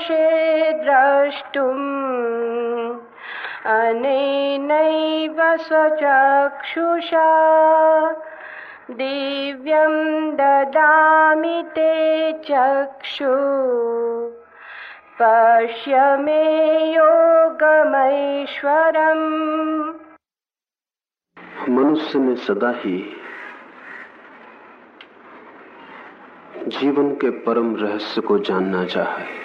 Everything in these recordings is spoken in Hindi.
शशे द्रष्टुम्। अनेनैव स्वचक्षुषा। दिव्यं ददामि ते चक्षु। पश्य मे योगमैश्वरम्। मनुष्य में सदा ही जीवन के परम रहस्य को जानना चाहे।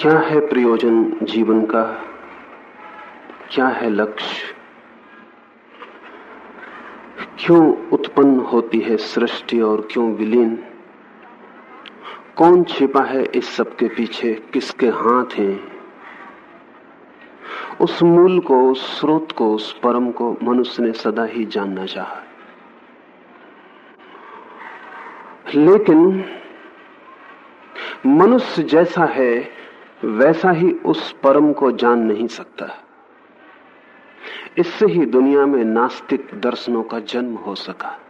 क्या है प्रयोजन जीवन का? क्या है लक्ष्य? क्यों उत्पन्न होती है सृष्टि और क्यों विलीन? कौन छिपा है इस सब के पीछे? किसके हाथ हैं? उस मूल को, उस स्रोत को, उस परम को मनुष्य ने सदा ही जानना चाहा। लेकिन मनुष्य जैसा है वैसा ही उस परम को जान नहीं सकता। इससे ही दुनिया में नास्तिक दर्शनों का जन्म हो सका।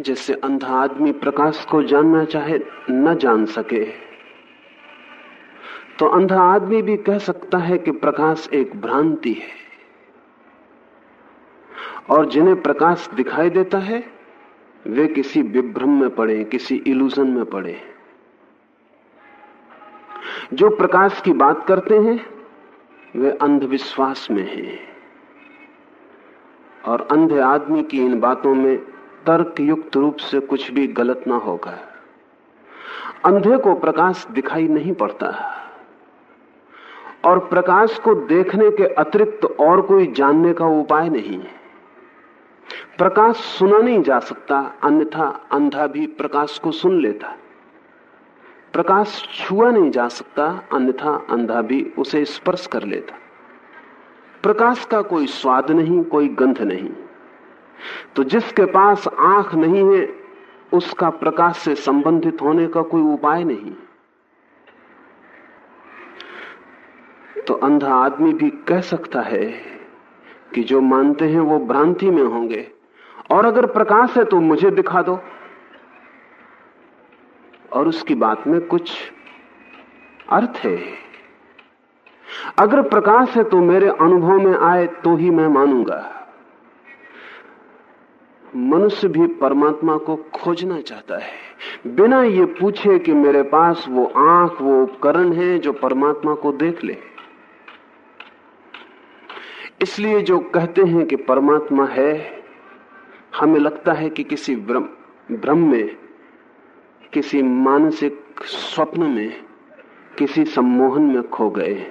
जैसे अंधा आदमी प्रकाश को जानना चाहे, न जान सके। तो अंधा आदमी भी कह सकता है कि प्रकाश एक भ्रांति है। और जिन्हें प्रकाश दिखाई देता है, वे किसी विभ्रम में पड़े, किसी इल्यूजन में पड़े। जो प्रकाश की बात करते हैं, वे अंधविश्वास में हैं। और अंधे आदमी की इन बातों में तर्क युक्त रूप से कुछ भी गलत ना होगा। अंधे को प्रकाश दिखाई नहीं पड़ता। और प्रकाश को देखने के अतिरिक्त और कोई जानने का उपाय नहीं है। प्रकाश सुना नहीं जा सकता, अन्यथा अंधा भी प्रकाश को सुन लेता। प्रकाश छुआ नहीं जा सकता, अन्यथा अंधा भी उसे स्पर्श कर लेता। प्रकाश का कोई स्वाद नहीं, कोई गंध नहीं। तो जिसके पास आँख नहीं है, उसका प्रकाश से संबंधित होने का कोई उपाय नहीं। तो अंधा आदमी भी कह सकता है कि जो मानते हैं वो भ्रांति में होंगे। और अगर प्रकाश है तो मुझे दिखा दो। और उसकी बात में कुछ अर्थ है। अगर प्रकाश है तो मेरे अनुभव में आए तो ही मैं मानूँगा। मनुष्य भी परमात्मा को खोजना चाहता है। बिना ये पूछे कि मेरे पास वो आँख, वो उपकरण है जो परमात्मा को देख ले। इसलिए जो कहते हैं कि परमात्मा है, हमें लगता है कि किसी भ्रम में किसी मानसिक स्वप्न में, किसी सम्मोहन में खो गए।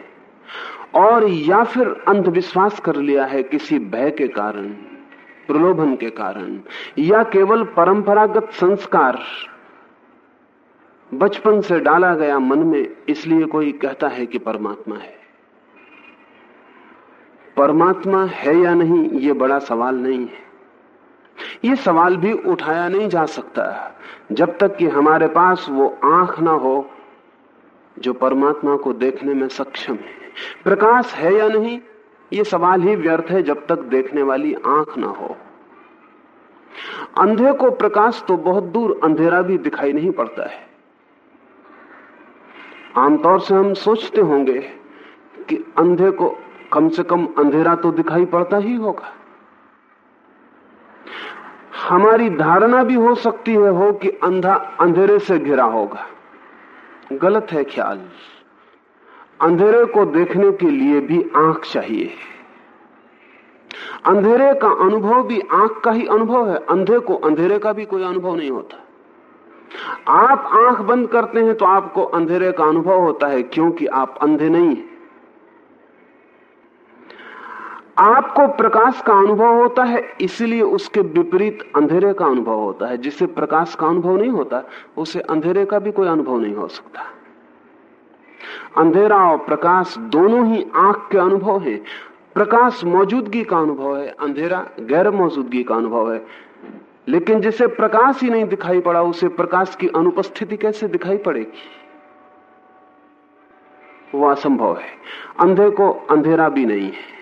और या फिर अंधविश्वास कर लिया है किसी भय के कारण, प्रलोभन के कारण, या केवल परंपरागत संस्कार बचपन से डाला गया मन में इसलिए कोई कहता है कि परमात्मा है। परमात्मा है या नहीं, ये बड़ा सवाल नहीं है। ये सवाल भी उठाया नहीं जा सकता जब तक कि हमारे पास वो आँख ना हो, जो परमात्मा को देखने में सक्षम है। प्रकाश है या नहीं, ये सवाल ही व्यर्थ है जब तक देखने वाली आँख ना हो। अंधे को प्रकाश तो बहुत दूर अंधेरा भी दिखाई नहीं पड़ता है। आमतौर से हम सोचते होंगे कि अंधे को कम से कम अंधेरा तो दिखाई पड़ता ही होगा। हमारी धारणा भी हो सकती है, हो कि अंधा अंधेरे से घिरा होगा। गलत है ख्याल। अंधेरे को देखने के लिए भी आँख चाहिए। अंधेरे का अनुभव भी आँख का ही अनुभव है। अंधे को अंधेरे का भी कोई अनुभव नहीं होता। आप आँख बंद करते हैं तो आपको अंधेरे का अनुभव होता है, क्योंकि आप अंधे नहीं हैं। आपको प्रकाश का अनुभव होता है, इसलिए उसके विपरीत अंधेरे का अनुभव होता है। जिसे प्रकाश का अनुभव नहीं होता, उसे अंधेरे का भी कोई अनुभव नहीं हो सकता। अंधेरा और प्रकाश दोनों ही आँख के अनुभव हैं। प्रकाश मौजूदगी का अनुभव है, अंधेरा गैर मौजूदगी का अनुभव है। लेकिन जिसे प्रकाश ही नहीं दिखाई पड़ा, उसे प्रकाश की अनुपस्थिति कैसे दिखाई पड़ेगी? वो असंभव है। अंधे को अंधेरा भी नहीं है।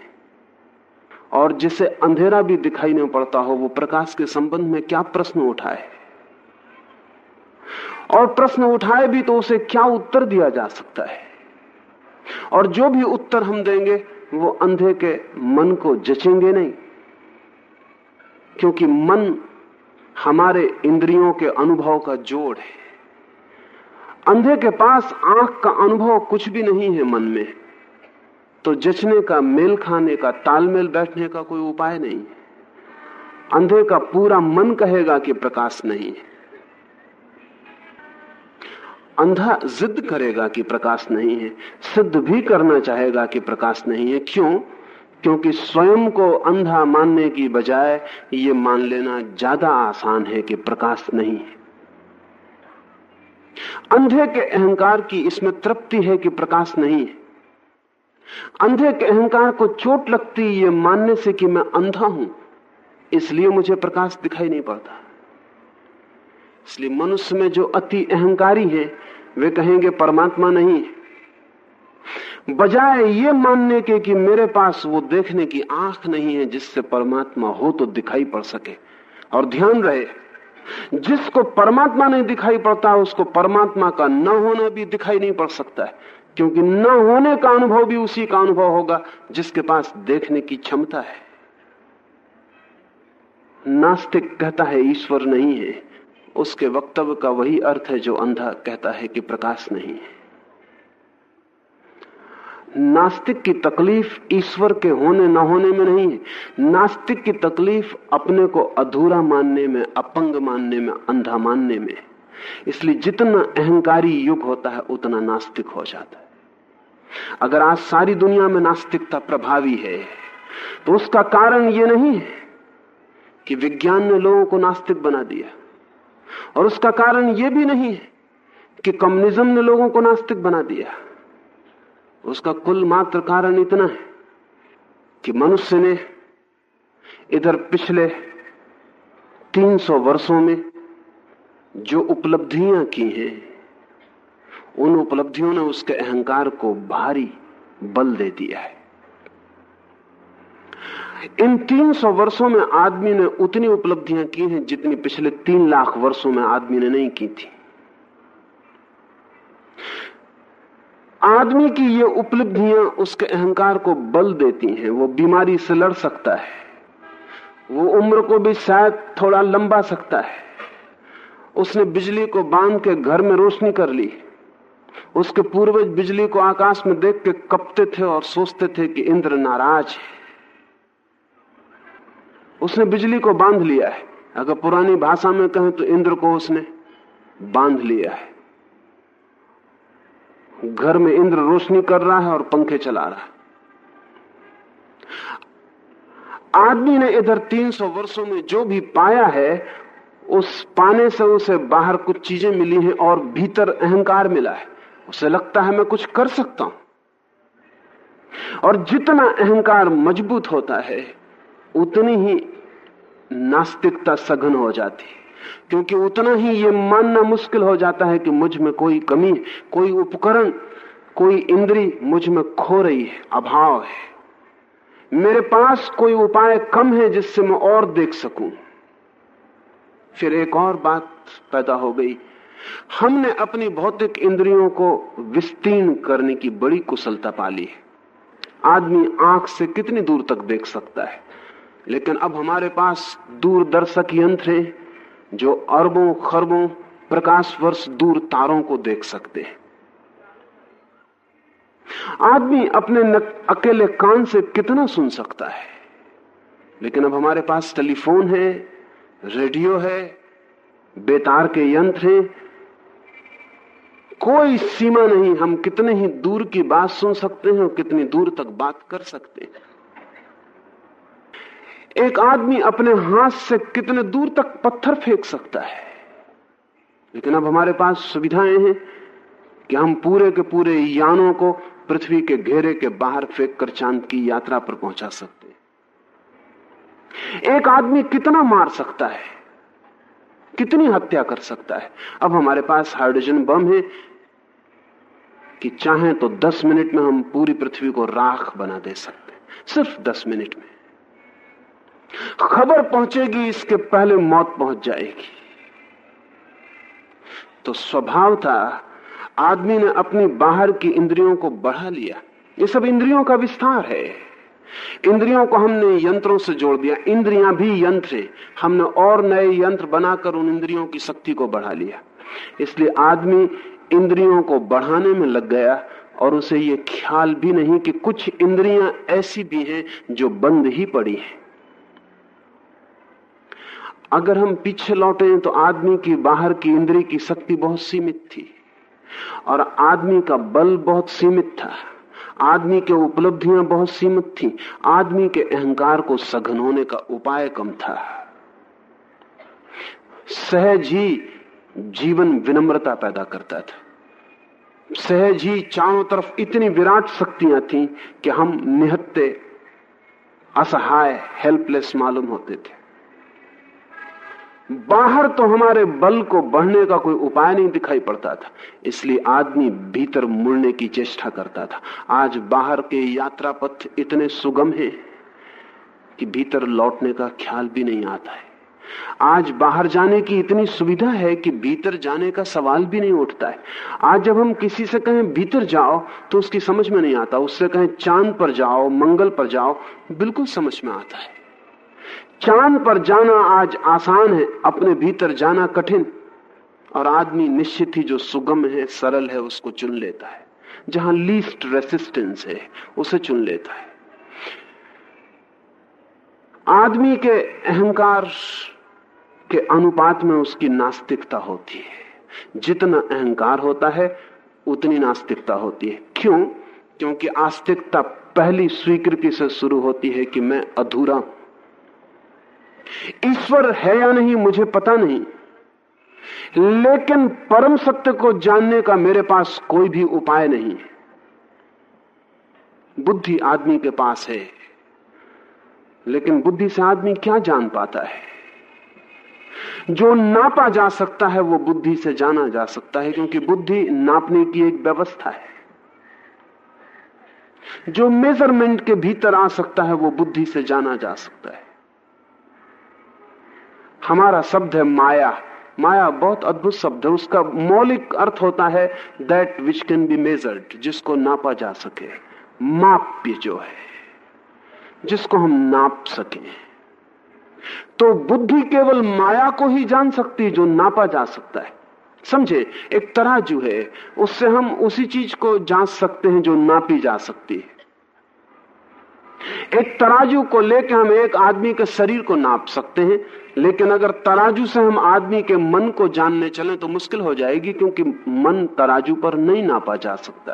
और जिसे अंधेरा भी दिखाई नहीं पड़ता हो, वो प्रकाश के संबंध में क्या प्रश्न उठाए? और प्रश्न उठाए भी तो उसे क्या उत्तर दिया जा सकता है? और जो भी उत्तर हम देंगे, वो अंधे के मन को जचेंगे नहीं। क्योंकि मन हमारे इंद्रियों के अनुभव का जोड़ है। अंधे के पास आँख का अनुभव कुछ भी नहीं है मन में। तो जचने का, मेल खाने का, तालमेल बैठने का कोई उपाय नहीं है। अंधे का पूरा मन कहेगा कि प्रकाश नहीं है। अंधा जिद करेगा कि प्रकाश नहीं है। सिद्ध भी करना चाहेगा कि प्रकाश नहीं है। क्यों? क्योंकि स्वयं को अंधा मानने की बजाय ये मान लेना ज़्यादा आसान है कि प्रकाश नहीं है। अंधे के अहंकार की इसमें तृप्ति है कि प्रकाश नहीं है। अंधे के अहंकार को चोट लगती ये मानने से कि मैं अंधा हूँ, इसलिए मुझे प्रकाश दिखाई नहीं पड़ता। इसलिए मनुष्य में जो अति अहंकारी है, वे कहेंगे, परमात्मा नहीं बजाय ये मानने के कि मेरे पास वो देखने की आँख नहीं है, जिससे परमात्मा हो तो दिखाई पड़ सके। और ध्यान रहे, जिसको परमात्मा नहीं दिखाई पड़ता, उसको परमात्मा का न होना भी दिखाई नहीं पड़ सकता है। क्योंकि न होने का अनुभव भी उसी का अनुभव होगा जिसके पास देखने की क्षमता है। नास्तिक कहता है, ईश्वर नहीं है। उसके वक्तव्य का वही अर्थ है जो अंधा कहता है कि प्रकाश नहीं है। नास्तिक की तकलीफ़ ईश्वर के होने न होने में नहीं है। नास्तिक की तकलीफ़ अपने को अधूरा मानने में, अपंग मानने में, अंधा मानने में इसलिए जितना अहंकारी युग होता है, उतना नास्तिक हो जाता है। अगर आज सारी दुनिया में नास्तिकता प्रभावी है तो उसका कारण यह नहीं है कि विज्ञान ने लोगों को नास्तिक बना दिया। और उसका कारण यह भी नहीं है कि कम्युनिज्म ने लोगों को नास्तिक बना दिया। उसका कुल मात्र कारण इतना है कि मनुष्य ने इधर पिछले 300 वर्षों में जो उपलब्धियाँ की हैं, उन उपलब्धियों ने उसके अहंकार को भारी बल दे दिया है। इन 300 वर्षों में आदमी ने उतनी उपलब्धियाँ की हैं जितनी पिछले तीन लाख वर्षों में आदमी ने नहीं की थी। आदमी की ये उपलब्धियाँ उसके अहंकार को बल देती हैं, वो बीमारी से लड़ सकता है, वो उम्र को भी शायद थोड़ा लंबा सकता है। उसने बिजली को बाँध के घर में रोशनी कर ली। उसके पूर्वज बिजली को आकाश में देख के कपते थे और सोचते थे कि इंद्र नाराज़ है। उसने बिजली को बाँध लिया है। अगर पुरानी भाषा में कहें तो इंद्र को उसने बाँध लिया है। घर में इंद्र रोशनी कर रहा है और पंखे चला रहा है। आदमी ने इधर 300 वर्षों में जो भी पाया है उस पाने से उसे बाहर कुछ चीज़ें मिली हैं और भीतर अहंकार मिला है। उसे लगता है मैं कुछ कर सकता हूँ। और जितना अहंकार मज़बूत होता है, उतनी ही नास्तिकता सघन हो जाती है। क्योंकि उतना ही ये मानना मुश्किल हो जाता है कि मुझमें कोई कमी कोई उपकरण, कोई इंद्री मुझमें खो रही है, अभाव है। मेरे पास कोई उपाय कम है जिससे मैं और देख सकूँ। फिर एक और बात पैदा हो गई। हमने अपनी भौतिक इंद्रियों को विस्तीर्ण करने की बड़ी कुशलता पाली है। आदमी आँख से कितनी दूर तक देख सकता है। लेकिन अब हमारे पास दूरदर्शक यंत्र हैं, जो अरबों, खरबों प्रकाश वर्ष दूर तारों को देख सकते हैं। आदमी अपने अकेले कान से कितना सुन सकता है। लेकिन अब हमारे पास टेलीफोन है रेडियो है, बेतार के यंत्र हैं। कोई सीमा नहीं, हम कितने ही दूर की बात सुन सकते हैं और कितनी दूर तक बात कर सकते हैं। एक आदमी अपने हाथ से कितने दूर तक पत्थर फेंक सकता है? लेकिन अब हमारे पास सुविधाएँ हैं कि हम पूरे के पूरे यानों को पृथ्वी के घेरे के बाहर फेंक कर चाँद की यात्रा पर पहुँचा सकते एक आदमी कितना मार सकता है? कितनी हत्या कर सकता है? अब हमारे पास हाइड्रोजन बम है कि चाहे तो 10 मिनट में हम पूरी पृथ्वी को राख बना दे सकते हैं। सिर्फ़ 10 मिनट में। खबर पहुंचेगी, इसके पहले मौत पहुँच जाएगी। तो स्वभाव था, आदमी ने अपनी बाहर की इंद्रियों को बढ़ा लिया। ये सब इंद्रियों का विस्तार है। इंद्रियों को हमने यंत्रों से जोड़ दिया। इंद्रियाँ भी यंत्र है। हमने और नए यंत्र बनाकर उन इंद्रियों की शक्ति को बढ़ा लिया। इसलिए आदमी इंद्रियों को बढ़ाने में लग गया और उसे ये ख्याल भी नहीं कि कुछ इंद्रियाँ ऐसी भी हैं जो बंद ही पड़ी हैं। अगर हम पीछे लौटे तो आदमी की बाहर की इंद्रिय की शक्ति बहुत सीमित थी और आदमी का बल बहुत सीमित था। आदमी के उपलब्धियाँ बहुत सीमित थी। आदमी के अहंकार को सघन होने का उपाय कम था। सहज ही जीवन विनम्रता पैदा करता था। सहज ही चारों तरफ़ इतनी विराट शक्तियाँ थी कि हम निहत्ते असहाय हेल्पलेस मालूम होते थे। बाहर तो हमारे बल को बढ़ने का कोई उपाय नहीं दिखाई पड़ता था। इसलिए आदमी भीतर मुड़ने की चेष्टा करता था। आज बाहर के यात्रा पथ इतने सुगम हैं कि भीतर लौटने का ख्याल भी नहीं आता है। आज बाहर जाने की इतनी सुविधा है कि भीतर जाने का सवाल भी नहीं उठता है। आज जब हम किसी से कहें, भीतर जाओ तो उसकी समझ में नहीं आता। उससे कहें, चाँद पर जाओ, मंगल पर जाओ, बिल्कुल समझ में आता है। चाँद पर जाना आज आसान है, अपने भीतर जाना कठिन। और आदमी निश्चित ही जो सुगम है, सरल है, उसको चुन लेता है। जहाँ लीस्ट रेसिस्टेंस है, उसे चुन लेता है। आदमी के अहंकार के अनुपात में उसकी नास्तिकता होती है। जितना अहंकार होता है, उतनी नास्तिकता होती है। क्यों? क्योंकि आस्तिकता पहली स्वीकृति से शुरू होती है कि मैं अधूरा हूँ। ईश्वर है या नहीं, मुझे पता नहीं। लेकिन परम सत्य को जानने का मेरे पास कोई भी उपाय नहीं बुद्धि आदमी के पास है, लेकिन बुद्धि से आदमी क्या जान पाता है? जो नापा जा सकता है, वो बुद्धि से जाना जा सकता है, क्योंकि बुद्धि नापने की एक व्यवस्था है। जो मेज़रमेंट के भीतर आ सकता है, वो बुद्धि से जाना जा सकता है। हमारा शब्द है माया। माया बहुत अद्भुत शब्द है। उसका मौलिक अर्थ होता है that which can be measured जिसको नापा जा सके। माप्य जो है, जिसको हम नाप सके। तो बुद्धि केवल माया को ही जान सकती है जो नापा जा सकता है। समझे? एक तराजू है, उससे हम उसी चीज़ को जाँच सकते हैं जो नापी जा सकती है। एक तराजू को लेकर हम एक आदमी के शरीर को नाप सकते हैं, लेकिन अगर तराजू से हम आदमी के मन को जानने चलें तो मुश्किल हो जाएगी, क्योंकि मन तराजू पर नहीं नापा जा सकता।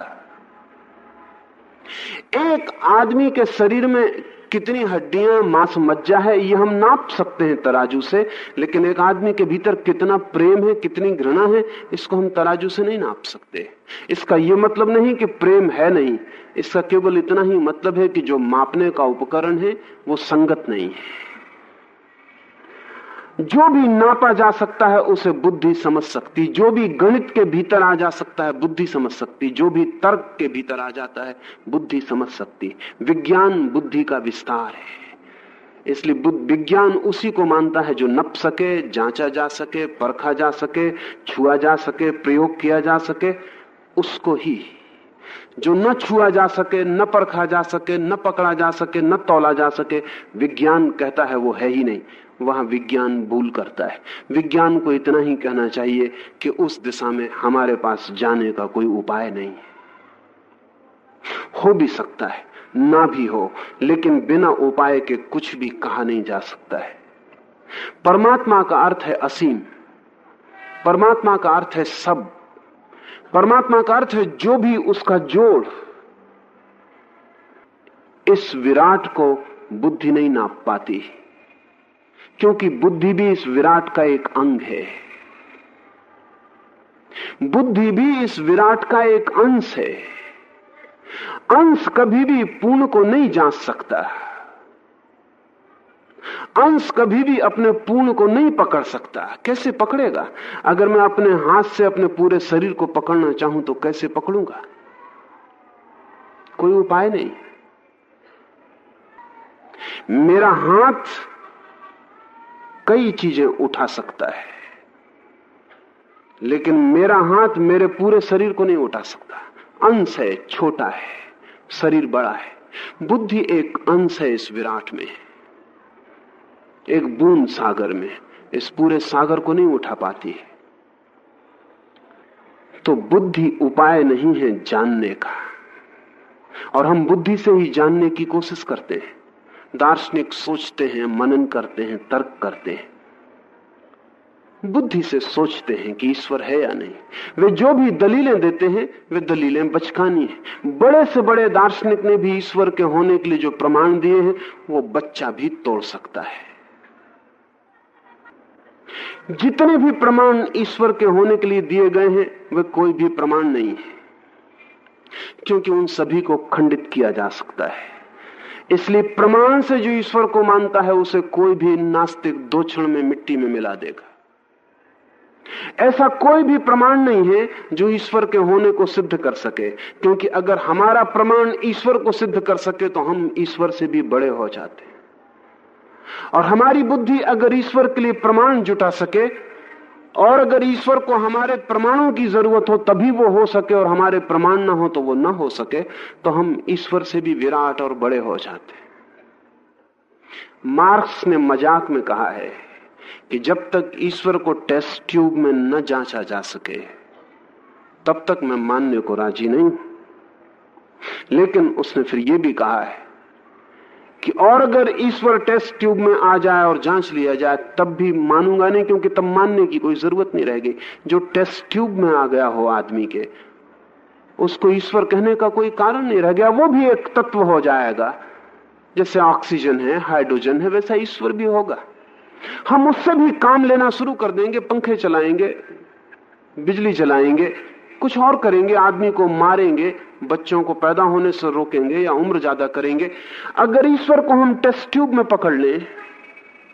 है एक आदमी के शरीर में कितनी हड्डियाँ, मांस, मज्जा है, ये हम नाप सकते हैं तराजू से, लेकिन एक आदमी के भीतर कितना प्रेम है, कितनी घृणा है, इसको हम तराजू से नहीं नाप सकते। इसका ये मतलब नहीं कि प्रेम है नहीं, इसका केवल इतना ही मतलब है कि जो मापने का उपकरण है, वो संगत नहीं है। जो भी नापा जा सकता है, उसे बुद्धि समझ सकती। जो भी गणित के भीतर आ जा सकता है, बुद्धि समझ सकती। जो भी तर्क के भीतर आ जाता है, बुद्धि समझ सकती। विज्ञान बुद्धि का विस्तार है। इसलिए विज्ञान उसी को मानता है जो नप सके, जांचा जा सके, परखा जा सके, छुआ जा सके, प्रयोग किया जा सके, उसको ही। जो न छुआ जा सके, न परखा जा सके, न पकड़ा जा सके, न तोला जा सके, विज्ञान कहता है वो है ही नहीं। वहाँ विज्ञान भूल करता है। विज्ञान को इतना ही कहना चाहिए कि उस दिशा में हमारे पास जाने का कोई उपाय नहीं है। हो भी सकता है, ना भी हो, लेकिन बिना उपाय के कुछ भी कहा नहीं जा सकता है। परमात्मा का अर्थ है असीम। परमात्मा का अर्थ है सब। परमात्मा का अर्थ है जो भी उसका जोड़। इस विराट को बुद्धि नहीं नाप पाती। क्योंकि बुद्धि भी इस विराट का एक अंग है। बुद्धि भी इस विराट का एक अंश है। अंश कभी भी पूर्ण को नहीं जाँच सकता। अंश कभी भी अपने पूर्ण को नहीं पकड़ सकता। कैसे पकड़ेगा? अगर मैं अपने हाथ से अपने पूरे शरीर को पकड़ना चाहूँ तो कैसे पकड़ूँगा? कोई उपाय नहीं। मेरा हाथ कई चीज़ें उठा सकता है। लेकिन मेरा हाथ मेरे पूरे शरीर को नहीं उठा सकता। अंश है, छोटा है, शरीर बड़ा है। बुद्धि एक अंश है इस विराट में। एक बूंद सागर में इस पूरे सागर को नहीं उठा पाती है। तो बुद्धि उपाय नहीं है जानने का। और हम बुद्धि से ही जानने की कोशिश करते हैं। दार्शनिक सोचते हैं, मनन करते हैं, तर्क करते हैं। बुद्धि से सोचते हैं कि ईश्वर है या नहीं। वे जो भी दलीलें देते हैं, वे दलीलें बचकानी हैं। बड़े से बड़े दार्शनिक ने भी ईश्वर के होने के लिए जो प्रमाण दिए हैं, वो बच्चा भी तोड़ सकता है। जितने भी प्रमाण ईश्वर के होने के लिए दिए गए हैं, वे कोई भी प्रमाण नहीं है, क्योंकि उन सभी को खंडित किया जा सकता है। इसलिए प्रमाण से जो ईश्वर को मानता है, उसे कोई भी नास्तिक दो क्षण में मिट्टी में मिला देगा। ऐसा कोई भी प्रमाण नहीं है जो ईश्वर के होने को सिद्ध कर सके, क्योंकि अगर हमारा प्रमाण ईश्वर को सिद्ध कर सके तो हम ईश्वर से भी बड़े हो जाते हैं। और हमारी बुद्धि अगर ईश्वर के लिए प्रमाण जुटा सके और अगर ईश्वर को हमारे प्रमाणों की ज़रूरत हो, तभी वो हो सके और हमारे प्रमाण ना हो तो वो ना हो सके तो हम ईश्वर से भी विराट और बड़े हो जाते मार्क्स ने मज़ाक में कहा है कि जब तक ईश्वर को टेस्ट ट्यूब में न जांचा जा सके, तब तक मैं मानने को राज़ी नहीं लेकिन उसने फिर यह भी कहा है कि और अगर ईश्वर टेस्ट ट्यूब में आ जाए और जाँच लिया जाए, तब भी मानूँगा नहीं, क्योंकि तब मानने की कोई ज़रूरत नहीं रहेगी। जो टेस्ट ट्यूब में आ गया हो आदमी के, उसको ईश्वर कहने का कोई कारण नहीं रह गया, वो भी एक तत्व हो जाएगा। जैसे ऑक्सीजन है, हाइड्रोजन है, वैसा ईश्वर भी होगा। हम उससे भी काम लेना शुरू कर देंगे, पंखे चलाएँगे, बिजली जलाएँगे, कुछ और करेंगे, आदमी को मारेंगे बच्चों को पैदा होने से रोकेंगे या उम्र ज़्यादा करेंगे। अगर ईश्वर को हम टेस्ट ट्यूब में पकड़ लें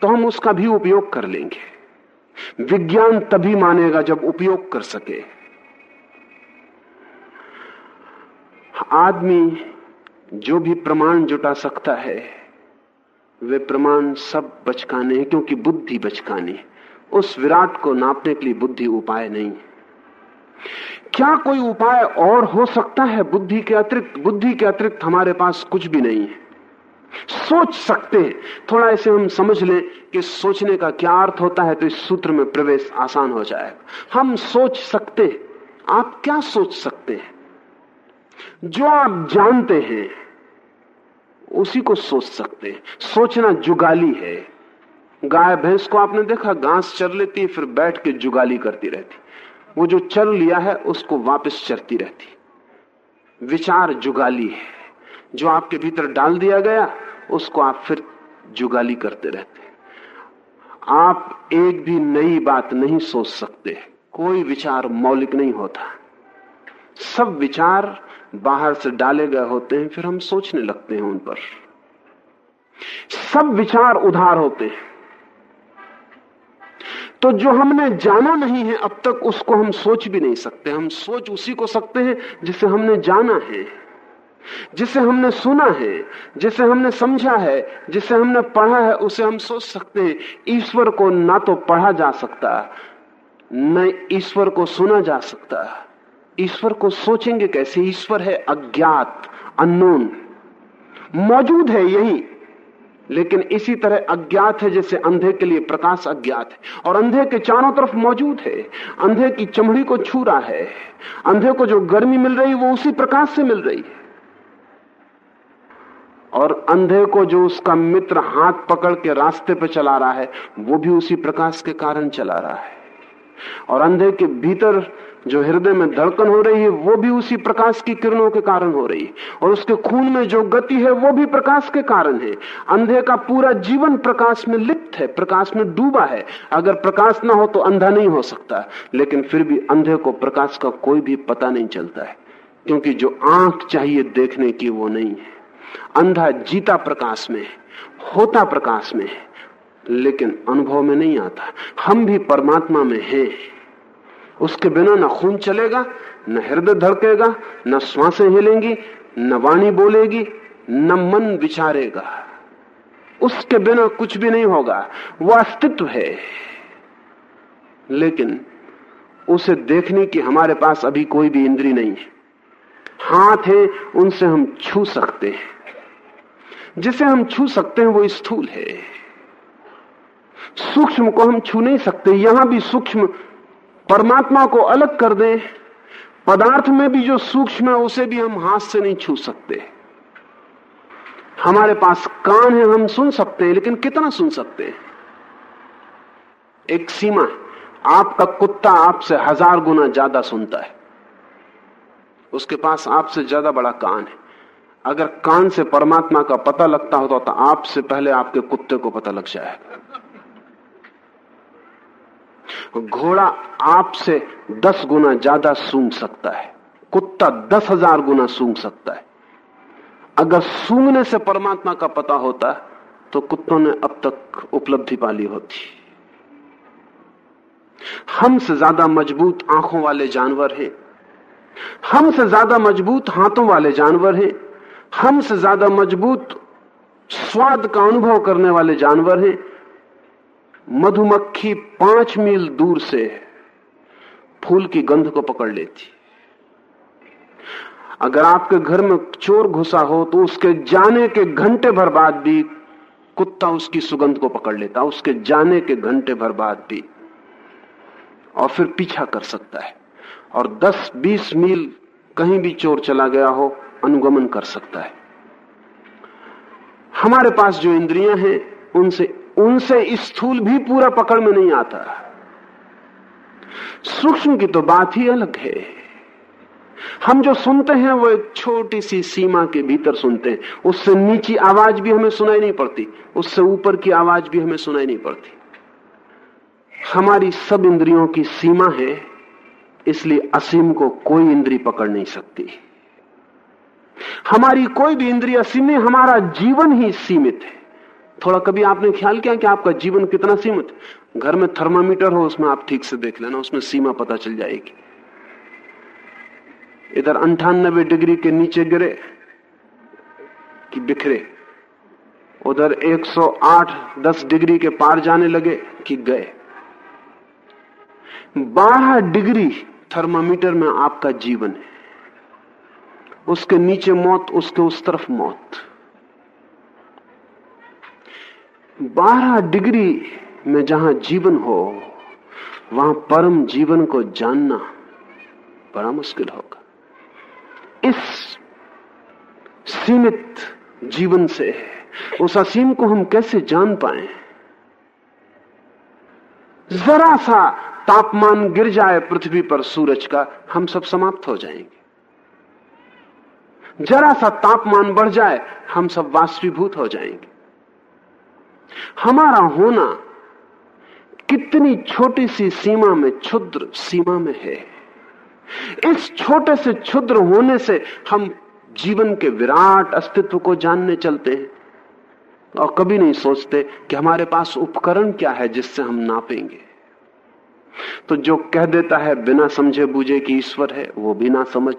तो हम उसका भी उपयोग कर लेंगे। विज्ञान तभी मानेगा जब उपयोग कर सके। आदमी जो भी प्रमाण जुटा सकता है, वे प्रमाण सब बचकाने हैं, क्योंकि बुद्धि बचकानी। उस विराट को नापने के लिए बुद्धि उपाय नहीं। क्या कोई उपाय और हो सकता है? बुद्धि के अतिरिक्त, बुद्धि के अतिरिक्त हमारे पास कुछ भी नहीं है। सोच सकते हैं। थोड़ा ऐसे हम समझ लें कि सोचने का क्या अर्थ होता है तो इस सूत्र में प्रवेश आसान हो जाएगा। हम सोच सकते हैं। आप क्या सोच सकते हैं? जो आप जानते हैं, उसी को सोच सकते हैं। सोचना जुगाली है। गाय, भैंस को आपने देखा, घास चर लेती है, फिर बैठ के जुगाली करती रहती वो जो चल लिया है, उसको वापस चरती रहती। विचार जुगाली है। जो आपके भीतर डाल दिया गया, उसको आप फिर जुगाली करते रहते आप एक भी नई बात नहीं सोच सकते। कोई विचार मौलिक नहीं होता। सब विचार बाहर से डाले गए होते हैं, फिर हम सोचने लगते हैं उन पर। सब विचार उधार होते हैं। तो जो हमने जाना नहीं है अब तक, उसको हम सोच भी नहीं सकते। हम सोच उसी को सकते हैं जिसे हमने जाना है, जिसे हमने सुना है, जिसे हमने समझा है, जिसे हमने पढ़ा है, उसे हम सोच सकते हैं। ईश्वर को ना तो पढ़ा जा सकता, न ईश्वर को सुना जा सकता। ईश्वर को सोचेंगे कैसे? ईश्वर है अज्ञात, अननोन, मौजूद है यही। लेकिन इसी तरह अज्ञात है जैसे अंधे के लिए प्रकाश अज्ञात है। और अंधे के चारों तरफ़ मौजूद है। अंधे की चमड़ी को छू रहा है। अंधे को जो गर्मी मिल रही वो उसी प्रकाश से मिल रही है। और अंधे को जो उसका मित्र हाथ पकड़ के रास्ते पर चला रहा है, वो भी उसी प्रकाश के कारण चला रहा है। और अंधे के भीतर जो हृदय में धड़कन हो रही है, वो भी उसी प्रकाश की किरणों के कारण हो रही है। और उसके खून में जो गति है, वो भी प्रकाश के कारण है। अंधे का पूरा जीवन प्रकाश में लिप्त है, प्रकाश में डूबा है। अगर प्रकाश ना हो तो अंधा नहीं हो सकता। लेकिन फिर भी अंधे को प्रकाश का कोई भी पता नहीं चलता है। क्योंकि जो आँख चाहिए देखने की, वो नहीं है। अंधा जीता प्रकाश में होता प्रकाश में है, लेकिन अनुभव में नहीं आता। हम भी परमात्मा में हैं। उसके बिना न खून चलेगा, न हृदय धड़केगा, न श्वासें हिलेंगी, न वाणी बोलेगी, न मन विचारेगा। उसके बिना कुछ भी नहीं होगा, वो अस्तित्व है। लेकिन उसे देखने की हमारे पास अभी कोई भी इंद्री नहीं है। हाथ है, उनसे हम छू सकते हैं। जिसे हम छू सकते हैं, वो स्थूल है। सूक्ष्म को हम छू नहीं सकते, यहाँ भी सूक्ष्म परमात्मा को अलग कर दें, पदार्थ में भी जो सूक्ष्म है, उसे भी हम हाथ से नहीं छू सकते। हमारे पास कान है, हम सुन सकते हैं, लेकिन कितना सुन सकते हैं? एक सीमा है। आपका कुत्ता आपसे हज़ार गुना ज़्यादा सुनता है। उसके पास आपसे ज़्यादा बड़ा कान है। अगर कान से परमात्मा का पता लगता होता तो आपसे पहले आपके कुत्ते को पता लग जाएगा। घोड़ा आपसे दस गुना ज़्यादा सूंघ सकता है। कुत्ता दस हज़ार गुना सूंघ सकता है। अगर सूंघने से परमात्मा का पता होता तो कुत्तों ने अब तक उपलब्धि पाली होती। हमसे ज़्यादा मज़बूत आँखों वाले जानवर हैं। हमसे ज़्यादा मज़बूत हाथों वाले जानवर हैं। हमसे ज़्यादा मज़बूत स्वाद का अनुभव करने वाले जानवर हैं। मधुमक्खी पाँच मील दूर से फूल की गंध को पकड़ लेती। अगर आपके घर में चोर घुसा हो तो उसके जाने के घंटे भर बाद भी कुत्ता उसकी सुगंध को पकड़ लेता, उसके जाने के घंटे भर बाद भी। और फिर पीछा कर सकता है। और 10-20 मील कहीं भी चोर चला गया हो, अनुगमन कर सकता है। हमारे पास जो इंद्रियाँ हैं, उनसे उनसे स्थूल भी पूरा पकड़ में नहीं आता। सूक्ष्म की तो बात ही अलग है। हम जो सुनते हैं, वो एक छोटी सी सीमा के भीतर सुनते हैं। उससे नीची आवाज़ भी हमें सुनाई नहीं पड़ती। उससे ऊपर की आवाज़ भी हमें सुनाई नहीं पड़ती। हमारी सब इंद्रियों की सीमा है, इसलिए असीम को कोई इंद्री पकड़ नहीं सकती। हमारी कोई भी इंद्रिय असीम नहीं, हमारा जीवन ही सीमित है। थोड़ा कभी आपने ख्याल किया कि आपका जीवन कितना सीमित? घर में थर्मामीटर हो, उसमें आप ठीक से देख लेना, उसमें सीमा पता चल जाएगी। इधर अंठानबे डिग्री के नीचे गिरे कि बिखरे। उधर 108-10 डिग्री के पार जाने लगे कि गए। 12 डिग्री थर्मामीटर में आपका जीवन है। उसके नीचे मौत, उसके उस तरफ़ मौत। 12 डिग्री में जहाँ जीवन हो, वहाँ परम जीवन को जानना बड़ा मुश्किल होगा। इस सीमित जीवन से, उस असीम को हम कैसे जान पाए? जरा सा तापमान गिर जाए पृथ्वी पर सूरज का, हम सब समाप्त हो जाएँगे। जरा सा तापमान बढ़ जाए, हम सब वाष्पीभूत हो जाएँगे। हमारा होना कितनी छोटी सी सीमा में क्षुद्र सीमा में है। इस छोटे से क्षुद्र होने से हम जीवन के विराट अस्तित्व को जानने चलते हैं और कभी नहीं सोचते कि हमारे पास उपकरण क्या है जिससे हम नापेंगे। तो जो कह देता है बिना समझे बूझे कि ईश्वर है, वो भी ना समझ।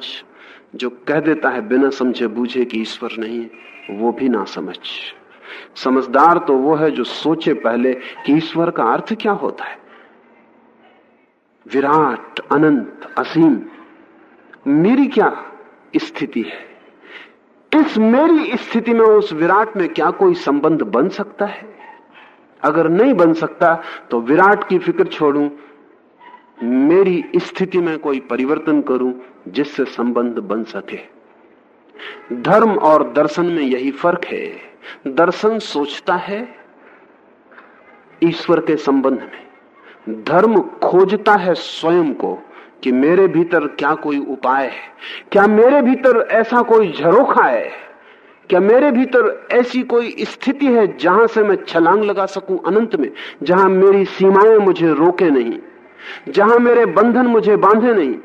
जो कह देता है बिना समझे बूझे कि ईश्वर नहीं है, वो भी ना समझ। समझदार तो वो है जो सोचे पहले कि ईश्वर का अर्थ क्या होता है। विराट, अनंत, असीम, मेरी क्या स्थिति है? इस मेरी स्थिति में उस विराट में क्या कोई संबंध बन सकता है? अगर नहीं बन सकता तो विराट की फ़िक्र छोड़ू, मेरी स्थिति में कोई परिवर्तन करूँ जिससे संबंध बन सके। धर्म और दर्शन में यही फ़र्क है। दर्शन सोचता है ईश्वर के संबंध में। धर्म खोजता है स्वयं को कि मेरे भीतर क्या कोई उपाय है। क्या मेरे भीतर ऐसा कोई झरोखा है? क्या मेरे भीतर ऐसी कोई स्थिति है जहाँ से मैं छलांग लगा सकूँ अनंत में, जहाँ मेरी सीमाएँ मुझे रोके नहीं, जहाँ मेरे बंधन मुझे बांधे नहीं,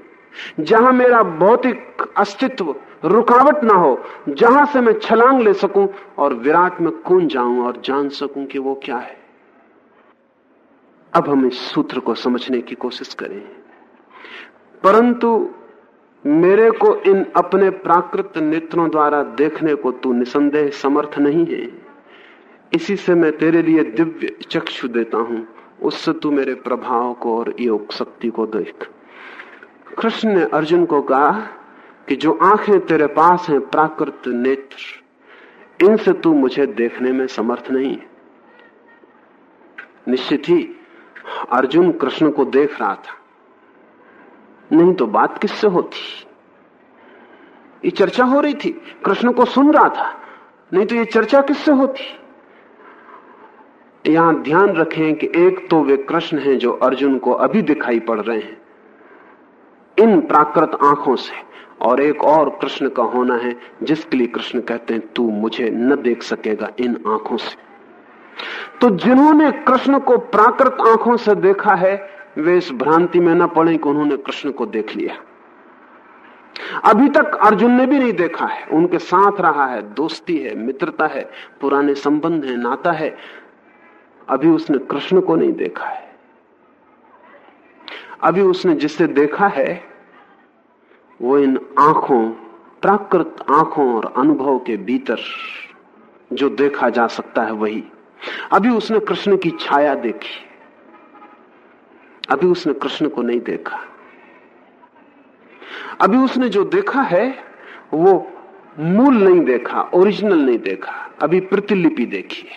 जहाँ मेरा भौतिक अस्तित्व रुकावट ना हो, जहाँ से मैं छलांग ले सकूँ और विराट में कूद जाऊँ और जान सकूँ कि वो क्या है। अब हम इस सूत्र को समझने की कोशिश करें। परंतु मेरे को इन अपने प्राकृत नेत्रों द्वारा देखने को तू निसंदेह समर्थ नहीं है। इसी से मैं तेरे लिए दिव्य चक्षु देता हूँ। उससे तू मेरे प्रभाव को और योग शक्ति को देख। कृष्ण ने अर्जुन को कहा कि जो आँखें तेरे पास हैं, प्राकृत नेत्र, इनसे तू मुझे देखने में समर्थ नहीं निश्चित ही अर्जुन कृष्ण को देख रहा था। नहीं तो बात किससे होती? ये चर्चा हो रही थी। कृष्ण को सुन रहा था। नहीं तो ये चर्चा किससे होती? यहाँ ध्यान रखें कि एक तो वे कृष्ण हैं जो अर्जुन को अभी दिखाई पड़ रहे हैं। इन प्राकृत आँखों से। और एक और कृष्ण का होना है, जिसके लिए कृष्ण कहते हैं, तू मुझे न देख सकेगा इन आँखों से। तो जिन्होंने कृष्ण को प्राकृत आँखों से देखा है, वे इस भ्रांति में न पड़े कि उन्होंने कृष्ण को देख लिया। अभी तक अर्जुन ने भी नहीं देखा है। उनके साथ रहा है, दोस्ती है, मित्रता है, पुराने संबंध है, नाता है। अभी उसने कृष्ण को नहीं देखा है। अभी उसने जिससे देखा है वो इन आँखों, प्राकृत आँखों और अनुभव के भीतर जो देखा जा सकता है वही। अभी उसने कृष्ण की छाया देखी। अभी उसने कृष्ण को नहीं देखा। अभी उसने जो देखा है, वो मूल नहीं देखा, ओरिजिनल नहीं देखा। अभी प्रतिलिपि देखी है।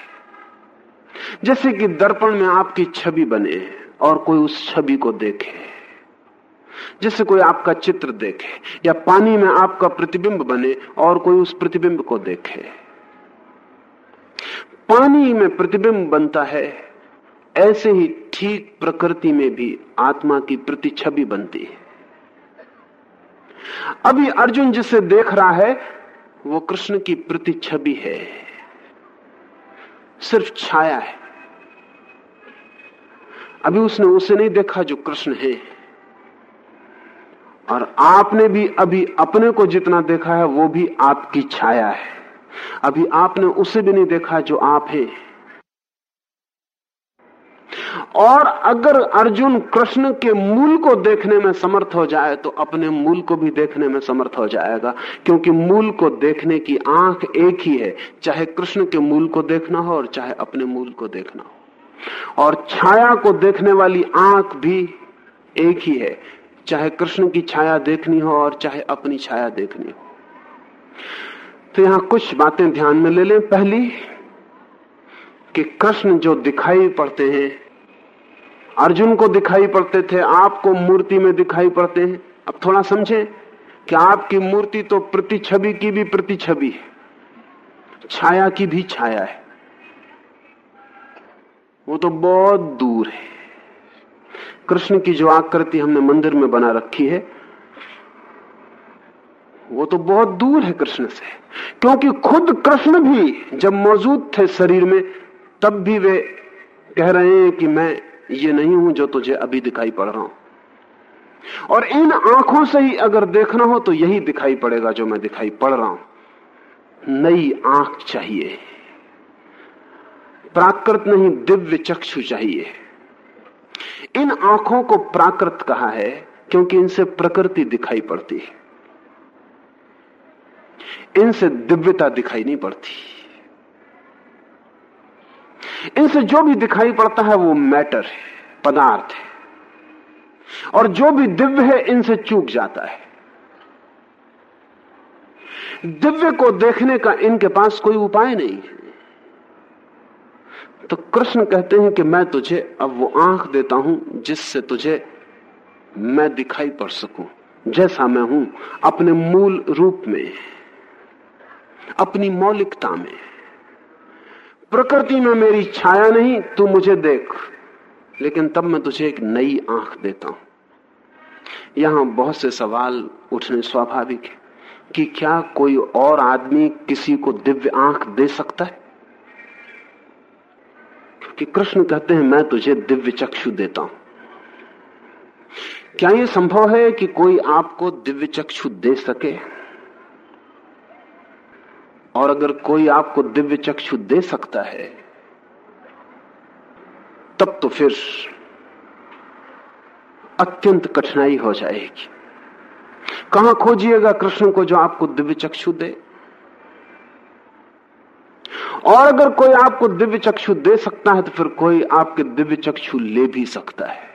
जैसे कि दर्पण में आपकी छवि बने और कोई उस छवि को देखे। जैसे कोई आपका चित्र देखे या पानी में आपका प्रतिबिंब बने और कोई उस प्रतिबिंब को देखे। पानी में प्रतिबिंब बनता है, ऐसे ही ठीक प्रकृति में भी आत्मा की प्रति छवि बनती है। अभी अर्जुन जिसे देख रहा है, वो कृष्ण की प्रति छवि है। सिर्फ़ छाया है। अभी उसने उसे नहीं देखा जो कृष्ण है। और आपने भी अभी अपने को जितना देखा है, वो भी आपकी छाया है। अभी आपने उसे भी नहीं देखा जो आप हैं। और अगर अर्जुन कृष्ण के मूल को देखने में समर्थ हो जाए तो अपने मूल को भी देखने में समर्थ हो जाएगा। क्योंकि मूल को देखने की आँख एक ही है, चाहे कृष्ण के मूल को देखना हो और चाहे अपने मूल को देखना हो। और छाया को देखने वाली आँख भी एक ही है। चाहे कृष्ण की छाया देखनी हो और चाहे अपनी छाया देखनी हो। तो यहाँ कुछ बातें ध्यान में ले लें। पहली, कि कृष्ण जो दिखाई पड़ते हैं, अर्जुन को दिखाई पड़ते थे, आपको मूर्ति में दिखाई पड़ते हैं। अब थोड़ा समझें कि आपकी मूर्ति तो प्रति छवि की भी प्रति छवि है। छाया की भी छाया है। वो तो बहुत दूर है। कृष्ण की जो आकृति हमने मंदिर में बना रखी है, वो तो बहुत दूर है कृष्ण से। क्योंकि खुद कृष्ण भी जब मौजूद थे शरीर में, तब भी वे कह रहे हैं कि मैं ये नहीं हूँ जो तुझे अभी दिखाई पड़ रहा हूँ। और इन आँखों से ही अगर देखना हो तो यही दिखाई पड़ेगा जो मैं दिखाई पड़ रहा हूँ। नई आँख चाहिए। प्राकृत नहीं, दिव्य चक्षु चाहिए। इन आँखों को प्राकृत कहा है क्योंकि इनसे प्रकृति दिखाई पड़ती है। इनसे दिव्यता दिखाई नहीं पड़ती। इनसे जो भी दिखाई पड़ता है वो मैटर है, पदार्थ है। और जो भी दिव्य है, इनसे चूक जाता है। दिव्य को देखने का इनके पास कोई उपाय नहीं है। तो कृष्ण कहते हैं कि मैं तुझे अब वो आँख देता हूँ जिससे तुझे मैं दिखाई पड़ सकूँ। जैसा मैं हूँ, अपने मूल रूप में, अपनी मौलिकता में। प्रकृति में मेरी छाया नहीं, तू मुझे देख। लेकिन तब मैं तुझे एक नई आँख देता हूँ। यहाँ बहुत से सवाल उठने स्वाभाविक है कि क्या कोई और आदमी किसी को दिव्य आँख दे सकता है? कि कृष्ण कहते हैं, मैं तुझे दिव्य चक्षु देता हूँ। क्या यह संभव है कि कोई आपको दिव्य चक्षु दे सके? और अगर कोई आपको दिव्य चक्षु दे सकता है, तब तो फिर अत्यंत कठिनाई हो जाएगी। कहाँ खोजिएगा कृष्ण को जो आपको दिव्य चक्षु दे? और अगर कोई आपको दिव्य चक्षु दे सकता है तो फिर कोई आपके दिव्य चक्षु ले भी सकता है।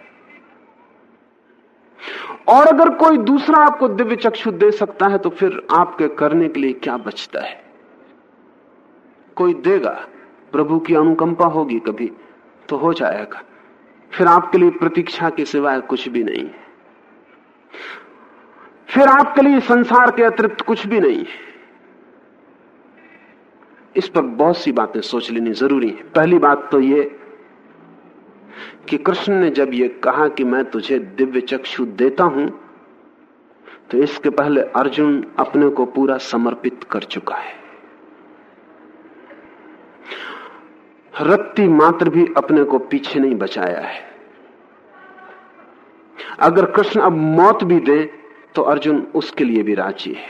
और अगर कोई दूसरा आपको दिव्य चक्षु दे सकता है तो फिर आपके करने के लिए क्या बचता है? कोई देगा, प्रभु की अनुकंपा होगी कभी तो हो जाएगा। फिर आपके लिए प्रतीक्षा के सिवाय कुछ भी नहीं है। फिर आपके लिए संसार के अतिरिक्त कुछ भी नहीं है। इस पर बहुत सी बातें सोच लेनी ज़रूरी है। पहली बात तो ये कि कृष्ण ने जब ये कहा कि मैं तुझे दिव्य चक्षु देता हूँ तो इसके पहले अर्जुन अपने को पूरा समर्पित कर चुका है। रत्ती मात्र भी अपने को पीछे नहीं बचाया है। अगर कृष्ण अब मौत भी दे तो अर्जुन उसके लिए भी राज़ी है।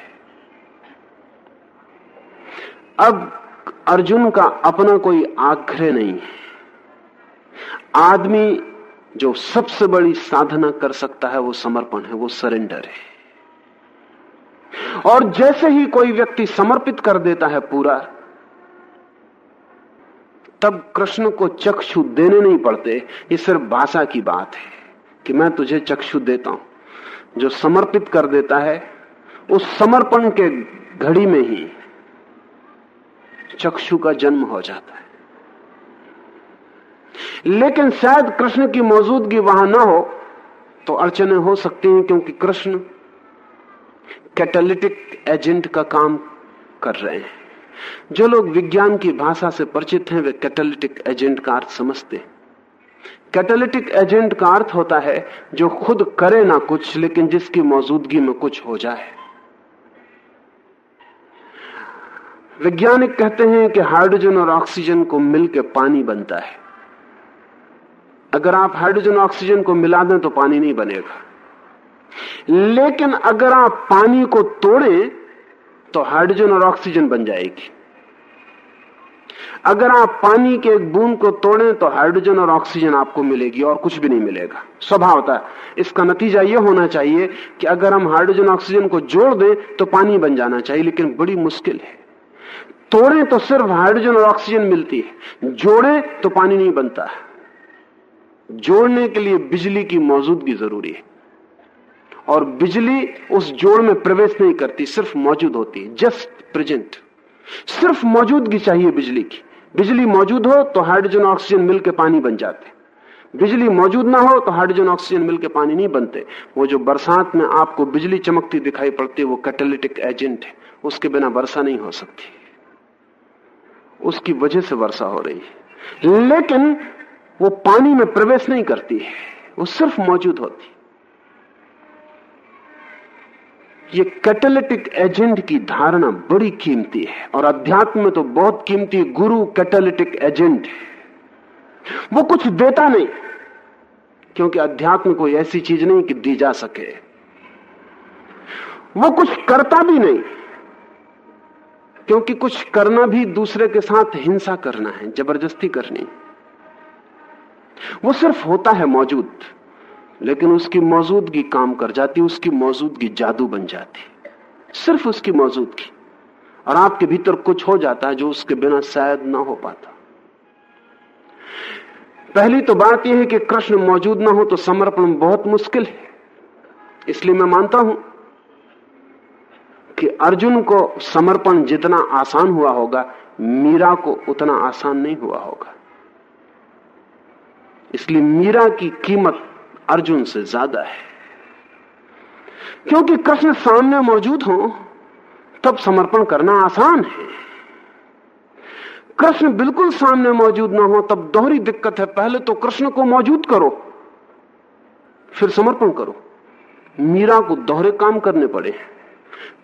अब अर्जुन का अपना कोई आग्रह नहीं है। आदमी जो सबसे बड़ी साधना कर सकता है, वो समर्पण है, वो सरेंडर है। और जैसे ही कोई व्यक्ति समर्पित कर देता है पूरा, तब कृष्ण को चक्षु देने नहीं पड़ते। ये सिर्फ़ भाषा की बात है कि मैं तुझे चक्षु देता हूँ। जो समर्पित कर देता है, उस समर्पण के घड़ी में ही चक्षु का जन्म हो जाता है। लेकिन शायद कृष्ण की मौजूदगी वहाँ ना हो तो अड़चने हो सकती हैं क्योंकि कृष्ण कैटलिटिक एजेंट का काम कर रहे हैं। जो लोग विज्ञान की भाषा से परिचित हैं, वे कैटलिटिक एजेंट का अर्थ समझते हैं। कैटालिटिक एजेंट का अर्थ होता है जो खुद करे ना कुछ, लेकिन जिसकी मौजूदगी में कुछ हो जाए। वैज्ञानिक कहते हैं कि हाइड्रोजन और ऑक्सीजन को मिलकर पानी बनता है। अगर आप हाइड्रोजन ऑक्सीजन को मिला दें तो पानी नहीं बनेगा। लेकिन अगर आप पानी को तोड़ें तो हाइड्रोजन और ऑक्सीजन बन जाएगी। अगर आप पानी के एक बूंद को तोड़ें तो हाइड्रोजन और ऑक्सीजन आपको मिलेगी और कुछ भी नहीं मिलेगा। स्वभाव था इसका नतीजा यह होना चाहिए कि अगर हम हाइड्रोजन ऑक्सीजन को जोड़ दें तो पानी बन जाना चाहिए, लेकिन बड़ी मुश्किल है। तोड़ें तो सिर्फ़ हाइड्रोजन और ऑक्सीजन मिलती है। जोड़ें तो पानी नहीं बनता। जोड़ने के लिए बिजली की मौजूदगी ज़रूरी है। और बिजली उस जोड़ में प्रवेश नहीं करती, सिर्फ़ मौजूद होती है। Just present. सिर्फ़ मौजूदगी चाहिए बिजली की। बिजली मौजूद हो तो हाइड्रोजन ऑक्सीजन मिलकर पानी बन जाते। बिजली मौजूद ना हो तो हाइड्रोजन ऑक्सीजन मिलकर पानी नहीं बनते। वो जो बरसात में आपको बिजली चमकती दिखाई पड़ती है, वो कैटेलिटिक एजेंट है। उसके बिना वर्षा नहीं हो सकती। उसकी वजह से वर्षा हो रही है। लेकिन वो पानी में प्रवेश नहीं करती है। वो सिर्फ़ मौजूद होती ये कैटलिटिक एजेंट की धारणा बड़ी कीमती है और अध्यात्म में तो बहुत कीमती गुरु कैटलिटिक एजेंट है। वो कुछ देता नहीं, क्योंकि अध्यात्म कोई ऐसी चीज़ नहीं कि दी जा सके। वो कुछ करता भी नहीं। क्योंकि कुछ करना भी दूसरे के साथ हिंसा करना है, ज़बरदस्ती करनी। वो सिर्फ़ होता है मौजूद, लेकिन उसकी मौजूदगी काम कर जाती, उसकी मौजूदगी जादू बन जाती। सिर्फ़ उसकी मौजूदगी। और आपके भीतर कुछ हो जाता है जो उसके बिना शायद ना हो पाता। पहली तो बात यह है कि कृष्ण मौजूद ना हो तो समर्पण बहुत मुश्किल है। इसलिए मैं मानता हूँ कि अर्जुन को समर्पण जितना आसान हुआ होगा, मीरा को उतना आसान नहीं हुआ होगा। इसलिए मीरा की कीमत अर्जुन से ज़्यादा है। क्योंकि कृष्ण सामने मौजूद हो, तब समर्पण करना आसान है। कृष्ण बिल्कुल सामने मौजूद ना हो, तब दोहरी दिक्कत है। पहले तो कृष्ण को मौजूद करो, फिर समर्पण करो। मीरा को दोहरे काम करने पड़े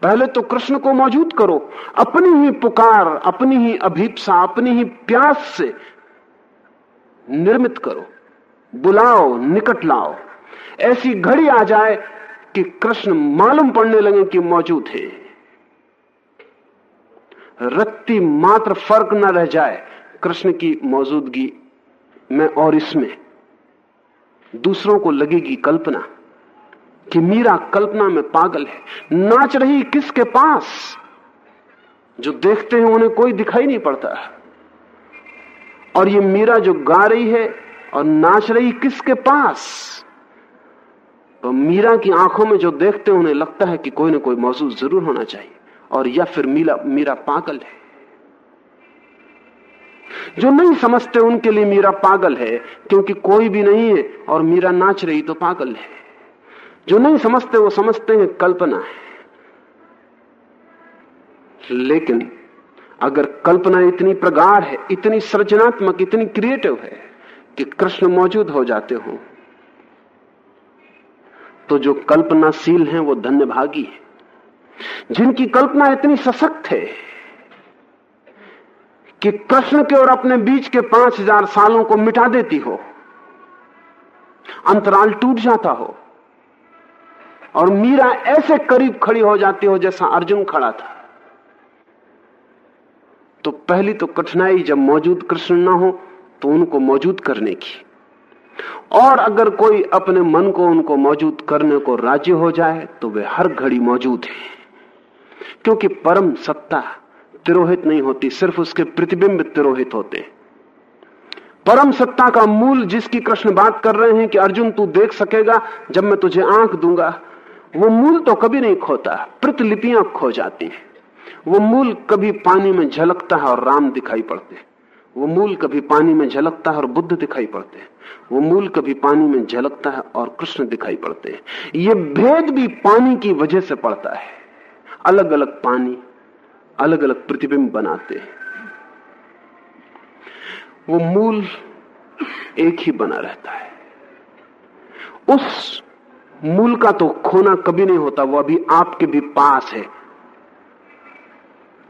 पहले तो कृष्ण को मौजूद करो, अपनी ही पुकार, अपनी ही अभीपसा, अपनी ही प्यास से निर्मित करो। बुलाओ, निकट लाओ। ऐसी घड़ी आ जाए कि कृष्ण मालूम पड़ने लगे कि मौजूद है। रत्ती मात्र फ़र्क न रह जाए, कृष्ण की मौजूदगी में और इसमें दूसरों को लगेगी कल्पना। कि मीरा कल्पना में पागल है। नाच रही किसके पास? जो देखते हैं उन्हें कोई दिखाई नहीं पड़ता। और ये मीरा जो गा रही है और नाच रही किसके पास? तो मीरा की आँखों में जो देखते उन्हें लगता है कि कोई ना कोई मौजूद ज़रूर होना चाहिए। और या फिर मीरा मीरा पागल है। जो नहीं समझते उनके लिए मीरा पागल है, क्योंकि कोई भी नहीं है और मीरा नाच रही तो पागल है। जो नहीं समझते, वो समझते हैं कल्पना है। लेकिन अगर कल्पना इतनी प्रगाढ़ है, इतनी सृजनात्मक, इतनी क्रिएटिव है कि कृष्ण मौजूद हो जाते हो तो जो कल्पनाशील हैं, वो धन्य भागी है। जिनकी कल्पना इतनी सशक्त है कि कृष्ण के और अपने बीच के पाँच हज़ार सालों को मिटा देती हो, अंतराल टूट जाता हो और मीरा ऐसे करीब खड़ी हो जाती हो जैसा अर्जुन खड़ा था। तो पहली तो कठिनाई जब मौजूद कृष्ण ना हो तो उनको मौजूद करने की। और अगर कोई अपने मन को उनको मौजूद करने को राज्य हो जाए तो वे हर घड़ी मौजूद है। क्योंकि परम सत्ता तिरोहित नहीं होती, सिर्फ़ उसके प्रतिबिंब तिरोहित होते परम सत्ता का मूल जिसकी कृष्ण बात कर रहे हैं कि अर्जुन तू देख सकेगा, जब मैं तुझे आँख दूँगा वो मूल तो कभी नहीं खोता, प्रतिलिपियाँ खो जाती हैं। वो मूल कभी पानी में झलकता है और राम दिखाई पड़ते हैं। वो मूल कभी पानी में झलकता है और बुद्ध दिखाई पड़ते हैं। वो मूल कभी पानी में झलकता है और कृष्ण दिखाई पड़ते हैं। ये भेद भी पानी की वजह से पड़ता है। अलग अलग पानी अलग अलग प्रतिबिंब बनाते हैं। वो मूल एक ही बना रहता है। उस मूल का तो खोना कभी नहीं होता, वो अभी आपके भी पास है।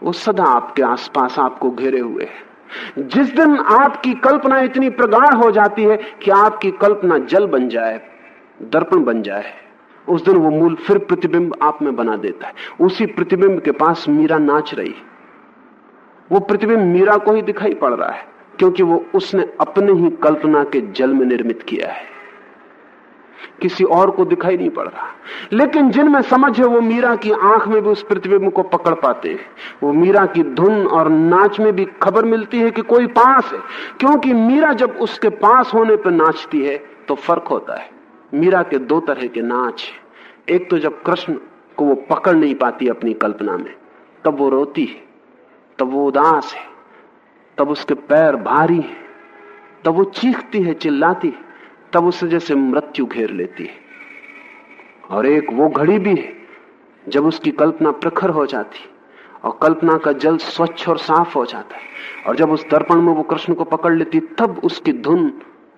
वो सदा आपके आसपास आपको घेरे हुए है। जिस दिन आपकी कल्पना इतनी प्रगाढ़ हो जाती है कि आपकी कल्पना जल बन जाए, दर्पण बन जाए, उस दिन वो मूल फिर प्रतिबिंब आप में बना देता है। उसी प्रतिबिंब के पास मीरा नाच रही वो प्रतिबिंब मीरा को ही दिखाई पड़ रहा है, क्योंकि वो उसने अपने ही कल्पना के जल में निर्मित किया है। किसी और को दिखाई नहीं पड़ रहा। लेकिन जिनमें समझ है वो मीरा की आँख में भी उस प्रतिबिंब को पकड़ पाते हैं। वो मीरा की धुन और नाच में भी खबर मिलती है कि कोई पास है। क्योंकि मीरा जब उसके पास होने पर नाचती है तो फ़र्क होता है। मीरा के दो तरह के नाच एक तो जब कृष्ण को वो पकड़ नहीं पाती अपनी कल्पना में, तब वो रोती है, तब वो उदास है, तब उसके पैर भारी है, तब वो चीखती है, चिल्लाती है। तब उसे जैसे मृत्यु घेर लेती है। और एक वो घड़ी भी है, जब उसकी कल्पना प्रखर हो जाती और कल्पना का जल स्वच्छ और साफ़ हो जाता है। और जब उस दर्पण में वो कृष्ण को पकड़ लेती, तब उसकी धुन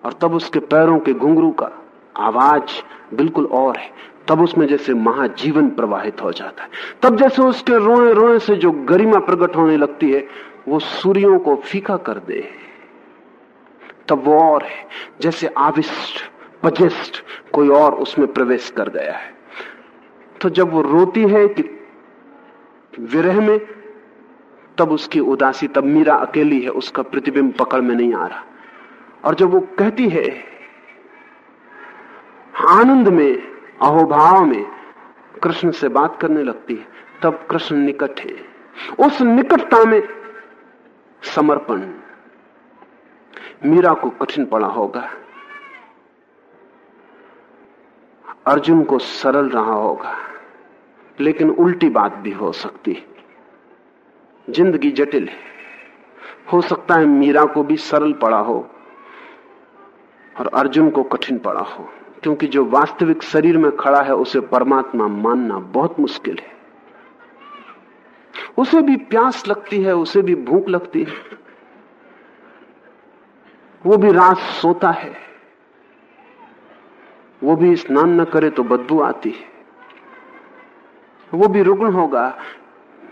और तब उसके पैरों के घुंघरू का आवाज़ बिल्कुल और है। तब उसमें जैसे महाजीवन प्रवाहित हो जाता है। तब जैसे उसके रोए रोए से जो गरिमा प्रकट होने लगती है, वो सूर्यों को फीका कर दे तब वो और है, जैसे आविष्ट पजिष्ट कोई और उसमें प्रवेश कर गया है। तो जब वो रोती है कि विरह में, तब उसकी उदासी, तब मीरा अकेली है, उसका प्रतिबिंब पकड़ में नहीं आ रहा। और जब वो कहती है, आनंद में, अहोभाव में कृष्ण से बात करने लगती है, तब कृष्ण निकट है। उस निकटता में समर्पण मीरा को कठिन पड़ा होगा। अर्जुन को सरल रहा होगा, लेकिन उल्टी बात भी हो सकती। है ज़िंदगी जटिल है। हो सकता है मीरा को भी सरल पड़ा हो और अर्जुन को कठिन पड़ा हो, क्योंकि जो वास्तविक शरीर में खड़ा है, उसे परमात्मा मानना बहुत मुश्किल है। उसे भी प्यास लगती है, उसे भी भूख लगती है। वो भी रात सोता है। वो भी स्नान न करे तो बदबू आती है। वो भी रुग्ण होगा,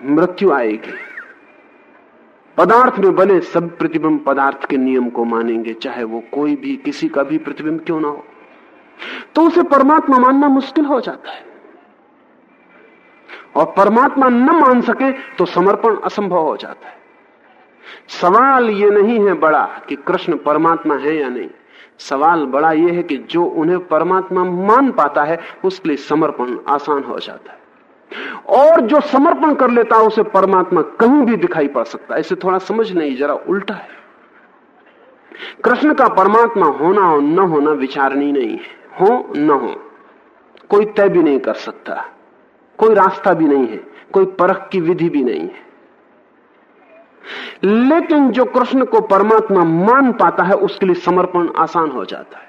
मृत्यु आएगी। पदार्थ में बने सब प्रतिबिंब पदार्थ के नियम को मानेंगे, चाहे वो कोई भी, किसी का भी प्रतिबिंब क्यों ना हो। तो उसे परमात्मा मानना मुश्किल हो जाता है। और परमात्मा न मान सके तो समर्पण असंभव हो जाता है। सवाल ये नहीं है बड़ा कि कृष्ण परमात्मा है या नहीं। सवाल बड़ा यह है कि जो उन्हें परमात्मा मान पाता है, उसके लिए समर्पण आसान हो जाता है। और जो समर्पण कर लेता है, उसे परमात्मा कहीं भी दिखाई पड़ सकता है। इसे थोड़ा समझ नहीं जरा उल्टा है। कृष्ण का परमात्मा होना और न होना विचारणी नहीं है। हो, न हो, कोई तय भी नहीं कर सकता। कोई रास्ता भी नहीं है। कोई परख की विधि भी नहीं है। लेकिन जो कृष्ण को परमात्मा मान पाता है, उसके लिए समर्पण आसान हो जाता है।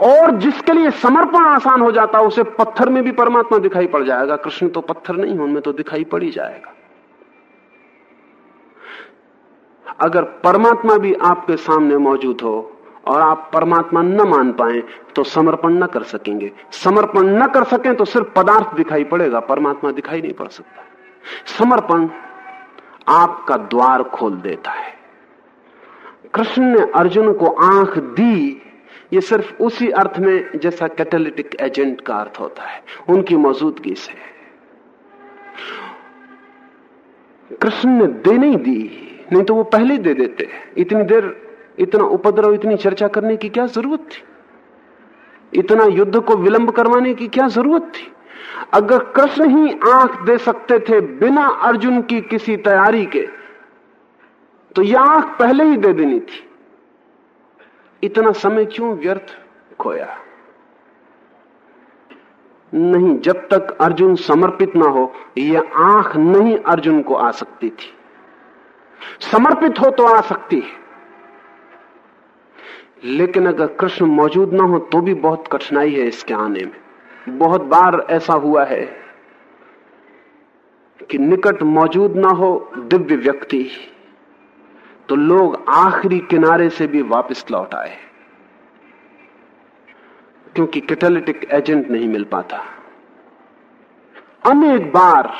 और जिसके लिए समर्पण आसान हो जाता है, उसे पत्थर में भी परमात्मा दिखाई पड़ जाएगा। कृष्ण तो पत्थर नहीं उनमें तो दिखाई पड़ ही जाएगा। अगर परमात्मा भी आपके सामने मौजूद हो और आप परमात्मा न मान पाए तो समर्पण न कर सकेंगे। समर्पण न कर सकें तो सिर्फ़ पदार्थ दिखाई पड़ेगा, परमात्मा दिखाई नहीं पड़ सकता। समर्पण आपका द्वार खोल देता है। कृष्ण ने अर्जुन को आँख दी। ये सिर्फ़ उसी अर्थ में जैसा कैटेलिटिक एजेंट का अर्थ होता है। उनकी मौजूदगी से। कृष्ण ने दे नहीं दी, नहीं तो वो पहले दे देते। इतनी देर, इतना उपद्रव, इतनी चर्चा करने की क्या ज़रूरत थी? इतना युद्ध को विलंब करवाने की क्या ज़रूरत थी? अगर कृष्ण ही आँख दे सकते थे बिना अर्जुन की किसी तैयारी के तो यह आँख पहले ही दे देनी थी। इतना समय क्यों व्यर्थ खोया? नहीं, जब तक अर्जुन समर्पित ना हो यह आँख नहीं अर्जुन को आ सकती थी। समर्पित हो तो आ सकती है। लेकिन अगर कृष्ण मौजूद ना हो तो भी बहुत कठिनाई है इसके आने में। बहुत बार ऐसा हुआ है कि निकट मौजूद ना हो दिव्य व्यक्ति तो लोग आखिरी किनारे से भी वापस लौट आए, क्योंकि कैटलिटिक एजेंट नहीं मिल पाता। अनेक बार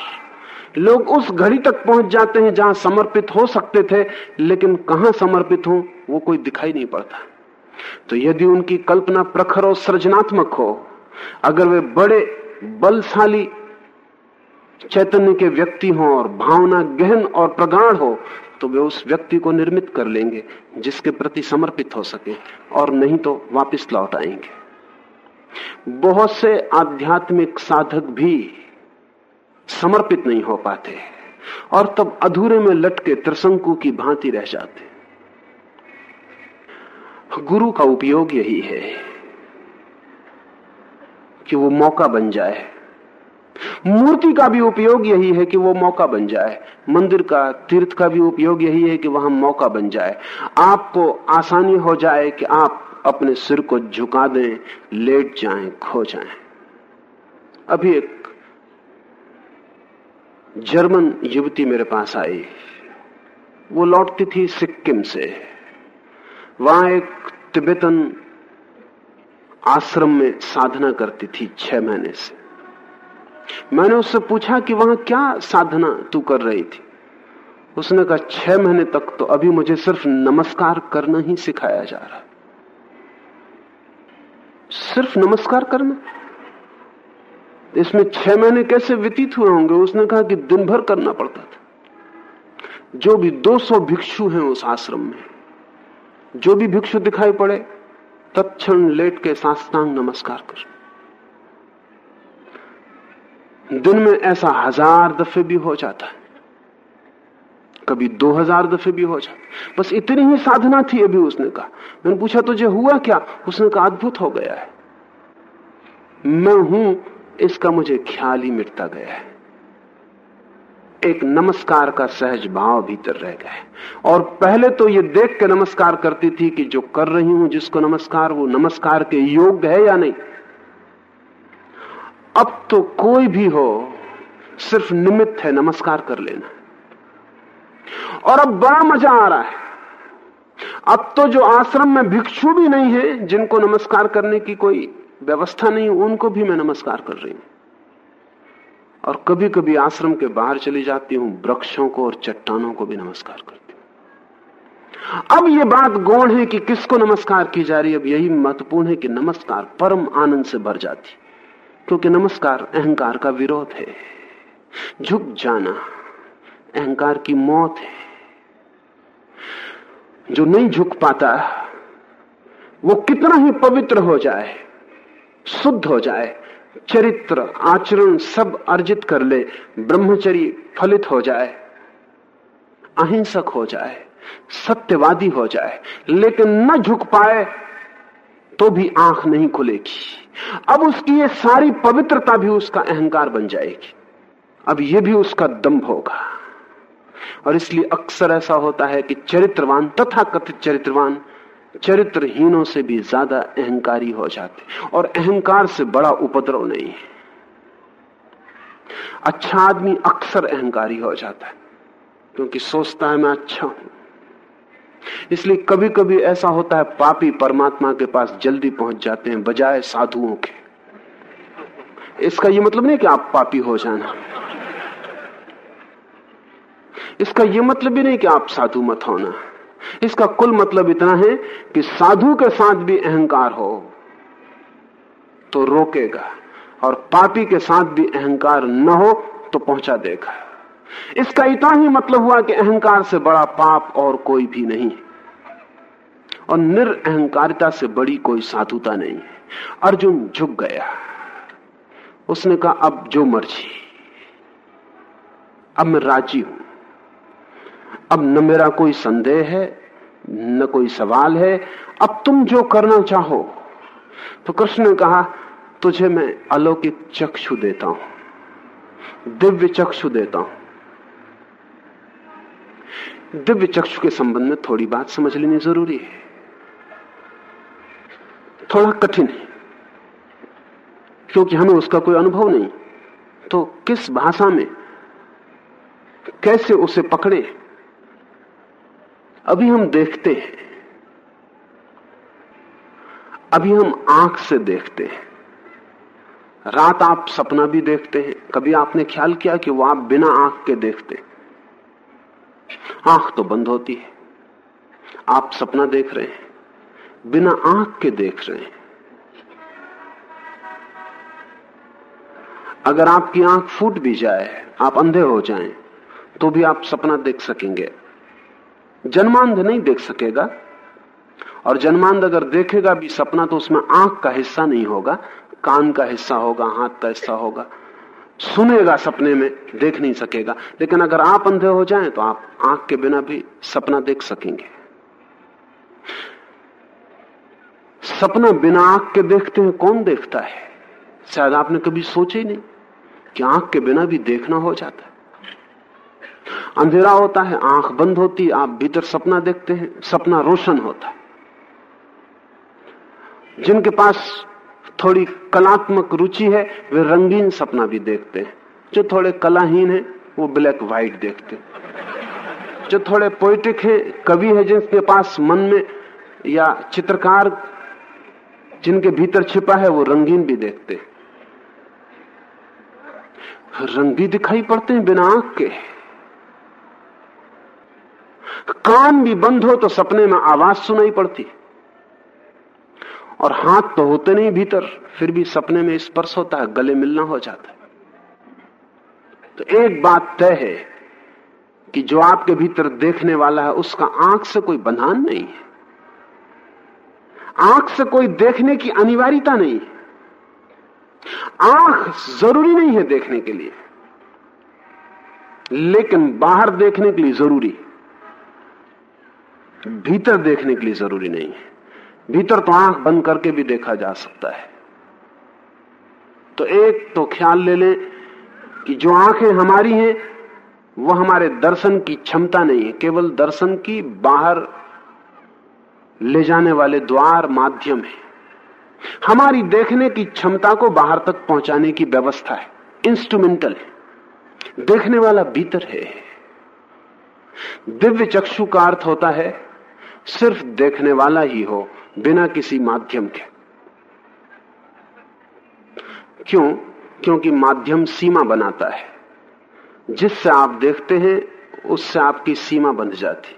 लोग उस घड़ी तक पहुँच जाते हैं जहाँ समर्पित हो सकते थे, लेकिन कहाँ समर्पित हो, वो कोई दिखाई नहीं पड़ता। तो यदि उनकी कल्पना प्रखर और सृजनात्मक हो अगर वे बड़े बलशाली चैतन्य के व्यक्ति हों और भावना गहन और प्रगाढ़ हो तो वे उस व्यक्ति को निर्मित कर लेंगे, जिसके प्रति समर्पित हो सके, और नहीं तो वापस लौट आएँगे। बहुत से आध्यात्मिक साधक भी समर्पित नहीं हो पाते, और तब अधूरे में लटके त्रिशंकु की भांति रह जाते। गुरु का उपयोग यही है। कि वो मौका बन जाए। मूर्ति का भी उपयोग यही है कि वो मौका बन जाए। मंदिर का तीर्थ का भी उपयोग यही है कि वहाँ मौका बन जाए। आपको आसानी हो जाए कि आप अपने सिर को झुका दें, लेट जाएँ, खो जाएँ। अभी एक जर्मन युवती मेरे पास आई। वो लौटती थी सिक्किम से। वहाँ एक तिब्बतन आश्रम में साधना करती थी छह महीने से। मैंने उससे पूछा कि वहाँ क्या साधना तू कर रही थी? उसने कहा, छह महीने तक तो अभी मुझे सिर्फ़ नमस्कार करना ही सिखाया जा रहा। सिर्फ़ नमस्कार करना? इसमें छह महीने कैसे व्यतीत हुए होंगे? उसने कहा कि दिन भर करना पड़ता था। जो भी 200 भिक्षु हैं उस आश्रम में, जो भी भिक्षु दिखाई पड़े तत्क्षण लेट के साष्टांग नमस्कार कर। दिन में ऐसा हज़ार दफे भी हो जाता है। कभी दो हज़ार दफे भी हो जाता बस इतनी ही साधना थी अभी उसने कहा। मैंने पूछा तुझे हुआ क्या? उसने कहा, अद्भुत हो गया है। मैं हूँ, इसका मुझे ख्याल ही मिटता गया है। एक नमस्कार का सहज भाव भीतर रह गए और पहले तो ये देख के नमस्कार करती थी कि जो कर रही हूँ, जिसको नमस्कार, वो नमस्कार के योग्य है या नहीं? अब तो कोई भी हो, सिर्फ़ निमित्त है नमस्कार कर लेना। और अब बड़ा मज़ा आ रहा है। अब तो जो आश्रम में भिक्षु भी नहीं है, जिनको नमस्कार करने की कोई व्यवस्था नहीं, उनको भी मैं नमस्कार कर रही हूँ। और कभी कभी आश्रम के बाहर चली जाती हूँ, वृक्षों को और चट्टानों को भी नमस्कार करती हूँ। अब ये बात गौण है कि किसको नमस्कार की जा रही है? अब यही महत्वपूर्ण है कि नमस्कार परम आनंद से भर जाती क्योंकि नमस्कार अहंकार का विरोध है। झुक जाना अहंकार की मौत है। जो नहीं झुक पाता, वो कितना ही पवित्र हो जाए, शुद्ध हो जाए चरित्र, आचरण सब अर्जित कर ले, ब्रह्मचरी फलित हो जाए, अहिंसक हो जाए, सत्यवादी हो जाए। लेकिन न झुक पाए तो भी आँख नहीं खुलेगी। अब उसकी ये सारी पवित्रता भी उसका अहंकार बन जाएगी। अब ये भी उसका दम्भ होगा। और इसलिए अक्सर ऐसा होता है कि चरित्रवान तथा कथित चरित्रवान चरित्रहीनों से भी ज़्यादा अहंकारी हो जाते और अहंकार से बड़ा उपद्रव नहीं है। अच्छा आदमी अक्सर अहंकारी हो जाता है, क्योंकि सोचता है, मैं अच्छा हूँ। इसलिए कभी कभी ऐसा होता है, पापी परमात्मा के पास जल्दी पहुँच जाते हैं, बजाय साधुओं के। इसका यह मतलब नहीं कि आप पापी हो जाना। इसका यह मतलब भी नहीं कि आप साधु मत होना। इसका कुल मतलब इतना है कि साधु के साथ भी अहंकार हो तो रोकेगा, और पापी के साथ भी अहंकार न हो तो पहुँचा देगा। इसका इतना ही मतलब हुआ कि अहंकार से बड़ा पाप और कोई भी नहीं और निरअहकारिता से बड़ी कोई साधुता नहीं अर्जुन झुक गया। उसने कहा, अब जो मर्ज़ी, अब मैं राज़ी हूँ। अब न मेरा कोई संदेह है, न कोई सवाल है। अब तुम जो करना चाहो। तो कृष्ण ने कहा, तुझे मैं अलौकिक चक्षु देता हूँ, दिव्य चक्षु देता हूँ। दिव्य चक्षु के संबंध में थोड़ी बात समझ लेनी ज़रूरी है। थोड़ा कठिन है, क्योंकि हमें उसका कोई अनुभव नहीं। तो किस भाषा में, कैसे उसे पकड़े? अभी हम देखते हैं। अभी हम आँख से देखते हैं। रात आप सपना भी देखते हैं। कभी आपने ख्याल किया कि वो आप बिना आँख के देखते आँख तो बंद होती है। आप सपना देख रहे हैं। बिना आँख के देख रहे हैं। अगर आपकी आँख फूट भी जाए आप अंधे हो जाएँ, तो भी आप सपना देख सकेंगे। जन्मांध नहीं देख सकेगा। और जन्मांध अगर देखेगा भी, सपना तो उसमें आँख का हिस्सा नहीं होगा, कान का हिस्सा होगा, हाथ का हिस्सा होगा। सुनेगा सपने में, देख नहीं सकेगा। लेकिन अगर आप अंधे हो जाएँ तो आप आँख के बिना भी सपना देख सकेंगे। सपना बिना आँख के देखते हैं, कौन देखता है? शायद आपने कभी सोचे ही नहीं कि आँख के बिना भी देखना हो जाता है। अंधेरा होता है, आँख बंद होती आप भीतर सपना देखते हैं, सपना रोशन होता है। जिनके पास थोड़ी कलात्मक रुचि है, वे रंगीन सपना भी देखते हैं। जो थोड़े कलाहीन है, वो ब्लैक व्हाइट देखते हैं। जो थोड़े पोइटिक है, कवि है, जिनके पास मन में या चित्रकार जिनके भीतर छिपा है, वो रंगीन भी देखते हैं। रंग भी दिखाई पड़ते हैं बिना आँख के। कान भी बंद हो तो सपने में आवाज़ सुनाई पड़ती और हाथ तो होते नहीं भीतर, फिर भी सपने में स्पर्श होता है, गले मिलना हो जाता है। तो एक बात तय है कि जो आपके भीतर देखने वाला है, उसका आँख से कोई बंधान नहीं है। आँख से कोई देखने की अनिवार्यता नहीं है। आँख ज़रूरी नहीं है देखने के लिए, लेकिन बाहर देखने के लिए ज़रूरी भीतर देखने के लिए ज़रूरी नहीं है। भीतर तो आँख बंद करके भी देखा जा सकता है। तो एक तो ख्याल ले लें कि जो आँखें हमारी हैं वो हमारे दर्शन की क्षमता नहीं है। केवल दर्शन की बाहर ले जाने वाले द्वार माध्यम है। हमारी देखने की क्षमता को बाहर तक पहुँचाने की व्यवस्था है। इंस्ट्रूमेंटल है। देखने वाला भीतर है। दिव्य चक्षु का अर्थ होता है सिर्फ़ देखने वाला ही हो, बिना किसी माध्यम के। क्यों? क्योंकि माध्यम सीमा बनाता है। जिससे आप देखते हैं, उससे आपकी सीमा बंध जाती।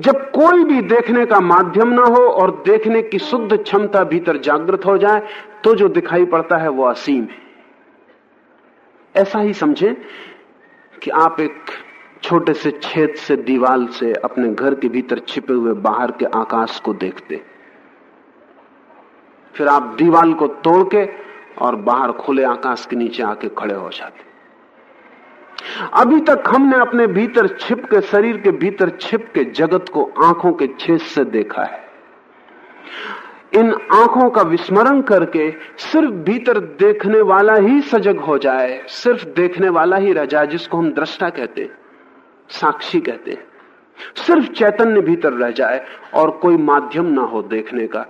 जब कोई भी देखने का माध्यम ना हो और देखने की शुद्ध क्षमता भीतर जागृत हो जाए तो जो दिखाई पड़ता है, वो असीम है। ऐसा ही समझें कि आप एक छोटे से छेद से दीवाल से अपने घर के भीतर छिपे हुए बाहर के आकाश को देखते। फिर आप दीवाल को तोड़ के और बाहर खुले आकाश के नीचे आके खड़े हो जाते। अभी तक हमने अपने भीतर छिप के, शरीर के भीतर छिप के जगत को आँखों के छेद से देखा है। इन आँखों का विस्मरण करके सिर्फ़ भीतर देखने वाला ही सजग हो जाए, सिर्फ़ देखने वाला ही रह जाए जिसको हम दृष्टा कहते हैं। साक्षी कहते हैं। सिर्फ़ चैतन्य भीतर रह जाए और कोई माध्यम ना हो देखने का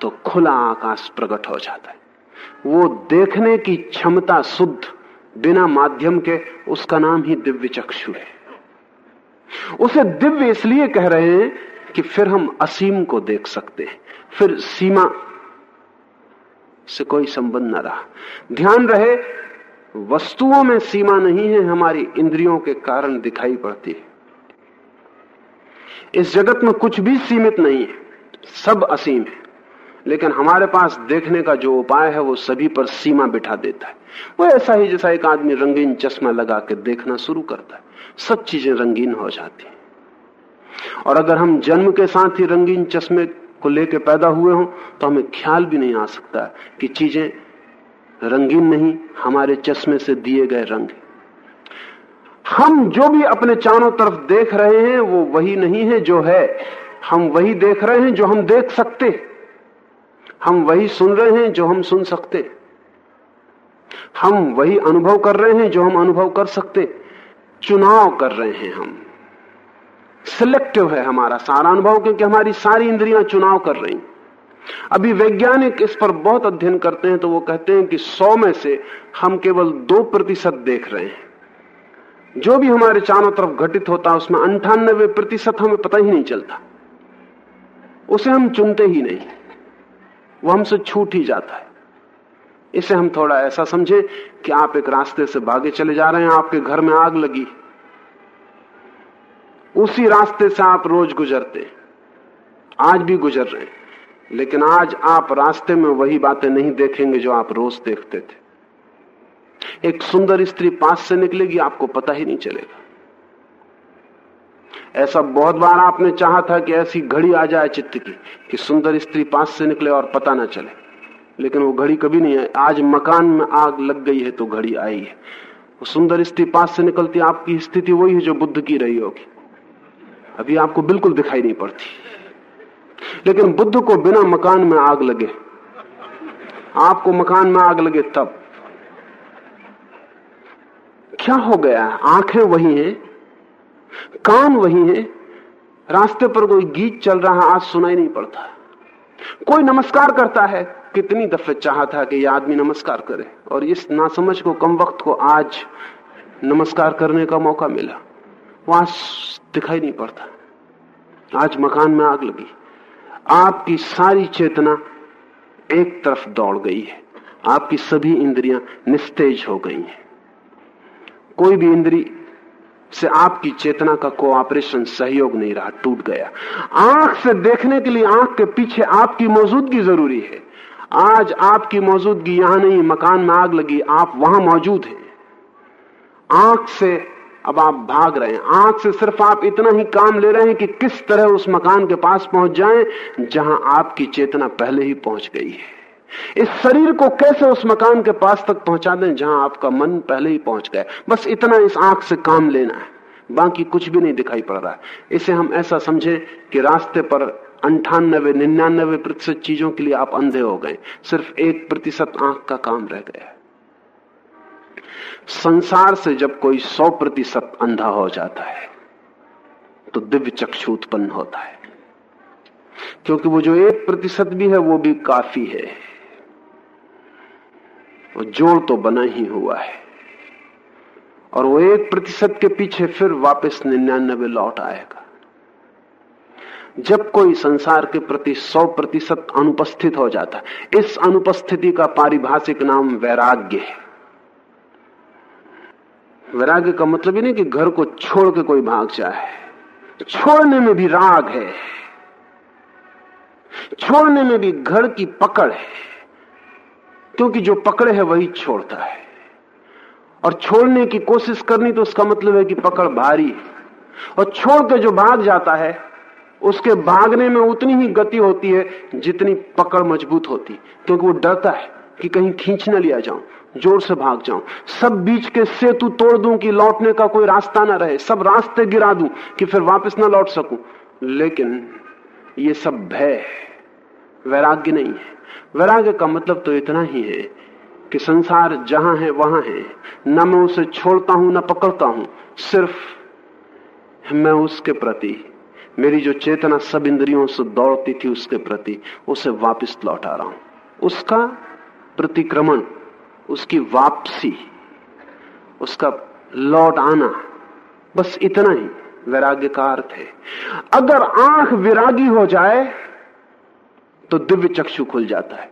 तो खुला आकाश प्रकट हो जाता है। वो देखने की क्षमता शुद्ध, बिना माध्यम के उसका नाम ही दिव्य चक्षु है। उसे दिव्य इसलिए कह रहे हैं कि फिर हम असीम को देख सकते हैं। फिर सीमा से कोई संबंध न रहा। ध्यान रहे वस्तुओं में सीमा नहीं है, हमारी इंद्रियों के कारण दिखाई पड़ती है। इस जगत में कुछ भी सीमित नहीं है, सब असीम है। लेकिन हमारे पास देखने का जो उपाय है, वो सभी पर सीमा बिठा देता है। वो ऐसा ही जैसा एक आदमी रंगीन चश्मा लगा के देखना शुरू करता है। सब चीज़ें रंगीन हो जाती हैं। और अगर हम जन्म के साथ ही रंगीन चश्मे को लेके पैदा हुए हों तो हमें ख्याल भी नहीं आ सकता कि चीज़ें रंगीन नहीं, हमारे चश्मे से दिए गए रंग हम जो भी अपने चारों तरफ़ देख रहे हैं, वो वही नहीं है जो है। हम वही देख रहे हैं जो हम देख सकते हम वही सुन रहे हैं जो हम सुन सकते हम वही अनुभव कर रहे हैं जो हम अनुभव कर सकते चुनाव कर रहे हैं हम। सिलेक्टिव है हमारा सारा अनुभव, क्योंकि हमारी सारी इंद्रियाँ चुनाव कर रही अभी वैज्ञानिक इस पर बहुत अध्ययन करते हैं तो वो कहते हैं कि सौ में से हम केवल दो प्रतिशत देख रहे हैं। जो भी हमारे चारों तरफ़ घटित होता है उसमें अंठानबे प्रतिशत हमें पता ही नहीं चलता। उसे हम चुनते ही नहीं। वो हमसे छूट ही जाता है। इसे हम थोड़ा ऐसा समझे कि आप एक रास्ते से भागे चले जा रहे हैं, आपके घर में आग लगी। उसी रास्ते से आप रोज गुजरते आज भी गुजर रहे हैं। लेकिन आज आप रास्ते में वही बातें नहीं देखेंगे जो आप रोज देखते थे। एक सुंदर स्त्री पास से निकलेगी, आपको पता ही नहीं चलेगा। ऐसा बहुत बार आपने चाहा था कि ऐसी घड़ी आ जाए चित्त की, कि सुंदर स्त्री पास से निकले और पता ना चले। लेकिन वो घड़ी कभी नहीं आई। आज मकान में आग लग गई है तो घड़ी आई है। वो सुंदर स्त्री पास से निकलती, आपकी स्थिति वही है जो बुद्ध की रही होगी। अभी आपको बिल्कुल दिखाई नहीं पड़ती। लेकिन बुद्ध को बिना मकान में आग लगे। आपको मकान में आग लगे तब। क्या हो गया? आँखें वही हैं, कान वही हैं, रास्ते पर कोई गीत चल रहा आज सुनाई नहीं पड़ता। कोई नमस्कार करता है, कितनी दफे चाहा था कि यह आदमी नमस्कार करे। और इस नासमझ को, कम वक्त को आज नमस्कार करने का मौका मिला। वहाँ दिखाई नहीं पड़ता। आज मकान में आग लगी। आपकी सारी चेतना एक तरफ़ दौड़ गई है। आपकी सभी इंद्रियाँ निस्तेज हो गई हैं। कोई भी इंद्री से आपकी चेतना का कोऑपरेशन सहयोग नहीं रहा, टूट गया। आँख से देखने के लिए आँख के पीछे आपकी मौजूदगी ज़रूरी है। आज आपकी मौजूदगी यहाँ नहीं, मकान में आग लगी, आप वहाँ मौजूद हैं। आँख से अब आप भाग रहे हैं। आँख से सिर्फ़ आप इतना ही काम ले रहे हैं कि किस तरह उस मकान के पास पहुँच जाएँ, जहाँ आपकी चेतना पहले ही पहुँच गई है। इस शरीर को कैसे उस मकान के पास तक पहुँचा दें, जहाँ आपका मन पहले ही पहुँच गया बस इतना इस आँख से काम लेना है। बाकी कुछ भी नहीं दिखाई पड़ रहा है। इसे हम ऐसा समझे कि रास्ते पर अंठानबे, निन्यानबे प्रतिशत चीज़ों के लिए आप अंधे हो गए। सिर्फ़ एक प्रतिशत आँख का काम रह गया संसार से जब कोई सौ प्रतिशत अंधा हो जाता है तो दिव्य चक्षु उत्पन्न होता है। क्योंकि वो जो एक प्रतिशत भी है, वो भी काफ़ी है। वो जोड़ तो बना ही हुआ है। और वो एक प्रतिशत के पीछे फिर वापस निन्यानबे लौट आएगा। जब कोई संसार के प्रति सौ प्रतिशत अनुपस्थित हो जाता है, इस अनुपस्थिति का पारिभाषिक नाम वैराग्य है। वैराग्य का मतलब ही नहीं कि घर को छोड़ के कोई भाग जाए। छोड़ने में भी राग है। छोड़ने में भी घर की पकड़ है। क्योंकि जो पकड़े है वही छोड़ता है। और छोड़ने की कोशिश करनी तो उसका मतलब है कि पकड़ भारी है। और छोड़ के जो भाग जाता है, उसके भागने में उतनी ही गति होती है जितनी पकड़ मज़बूत होती क्योंकि वो डरता है कि कहीं खींच ना लिया जाऊँ। ज़ोर से भाग जाऊँ। सब बीच के सेतु तोड़ दूँ कि लौटने का कोई रास्ता ना रहे। सब रास्ते गिरा दूँ कि फिर वापस ना लौट सकूँ। लेकिन ये सब भय वैराग्य नहीं है। वैराग्य का मतलब तो इतना ही है कि संसार जहाँ है वहाँ है। न मैं उसे छोड़ता हूँ, न पकड़ता हूँ। सिर्फ़ मैं उसके प्रति, मेरी जो चेतना सब इंद्रियों से दौड़ती थी उसके प्रति, उसे वापस लौटा रहा हूँ। उसका प्रतिक्रमण उसकी वापसी, उसका लौट आना, बस इतना ही वैराग्य का अर्थ है अगर आँख विरागी हो जाए तो दिव्य चक्षु खुल जाता है।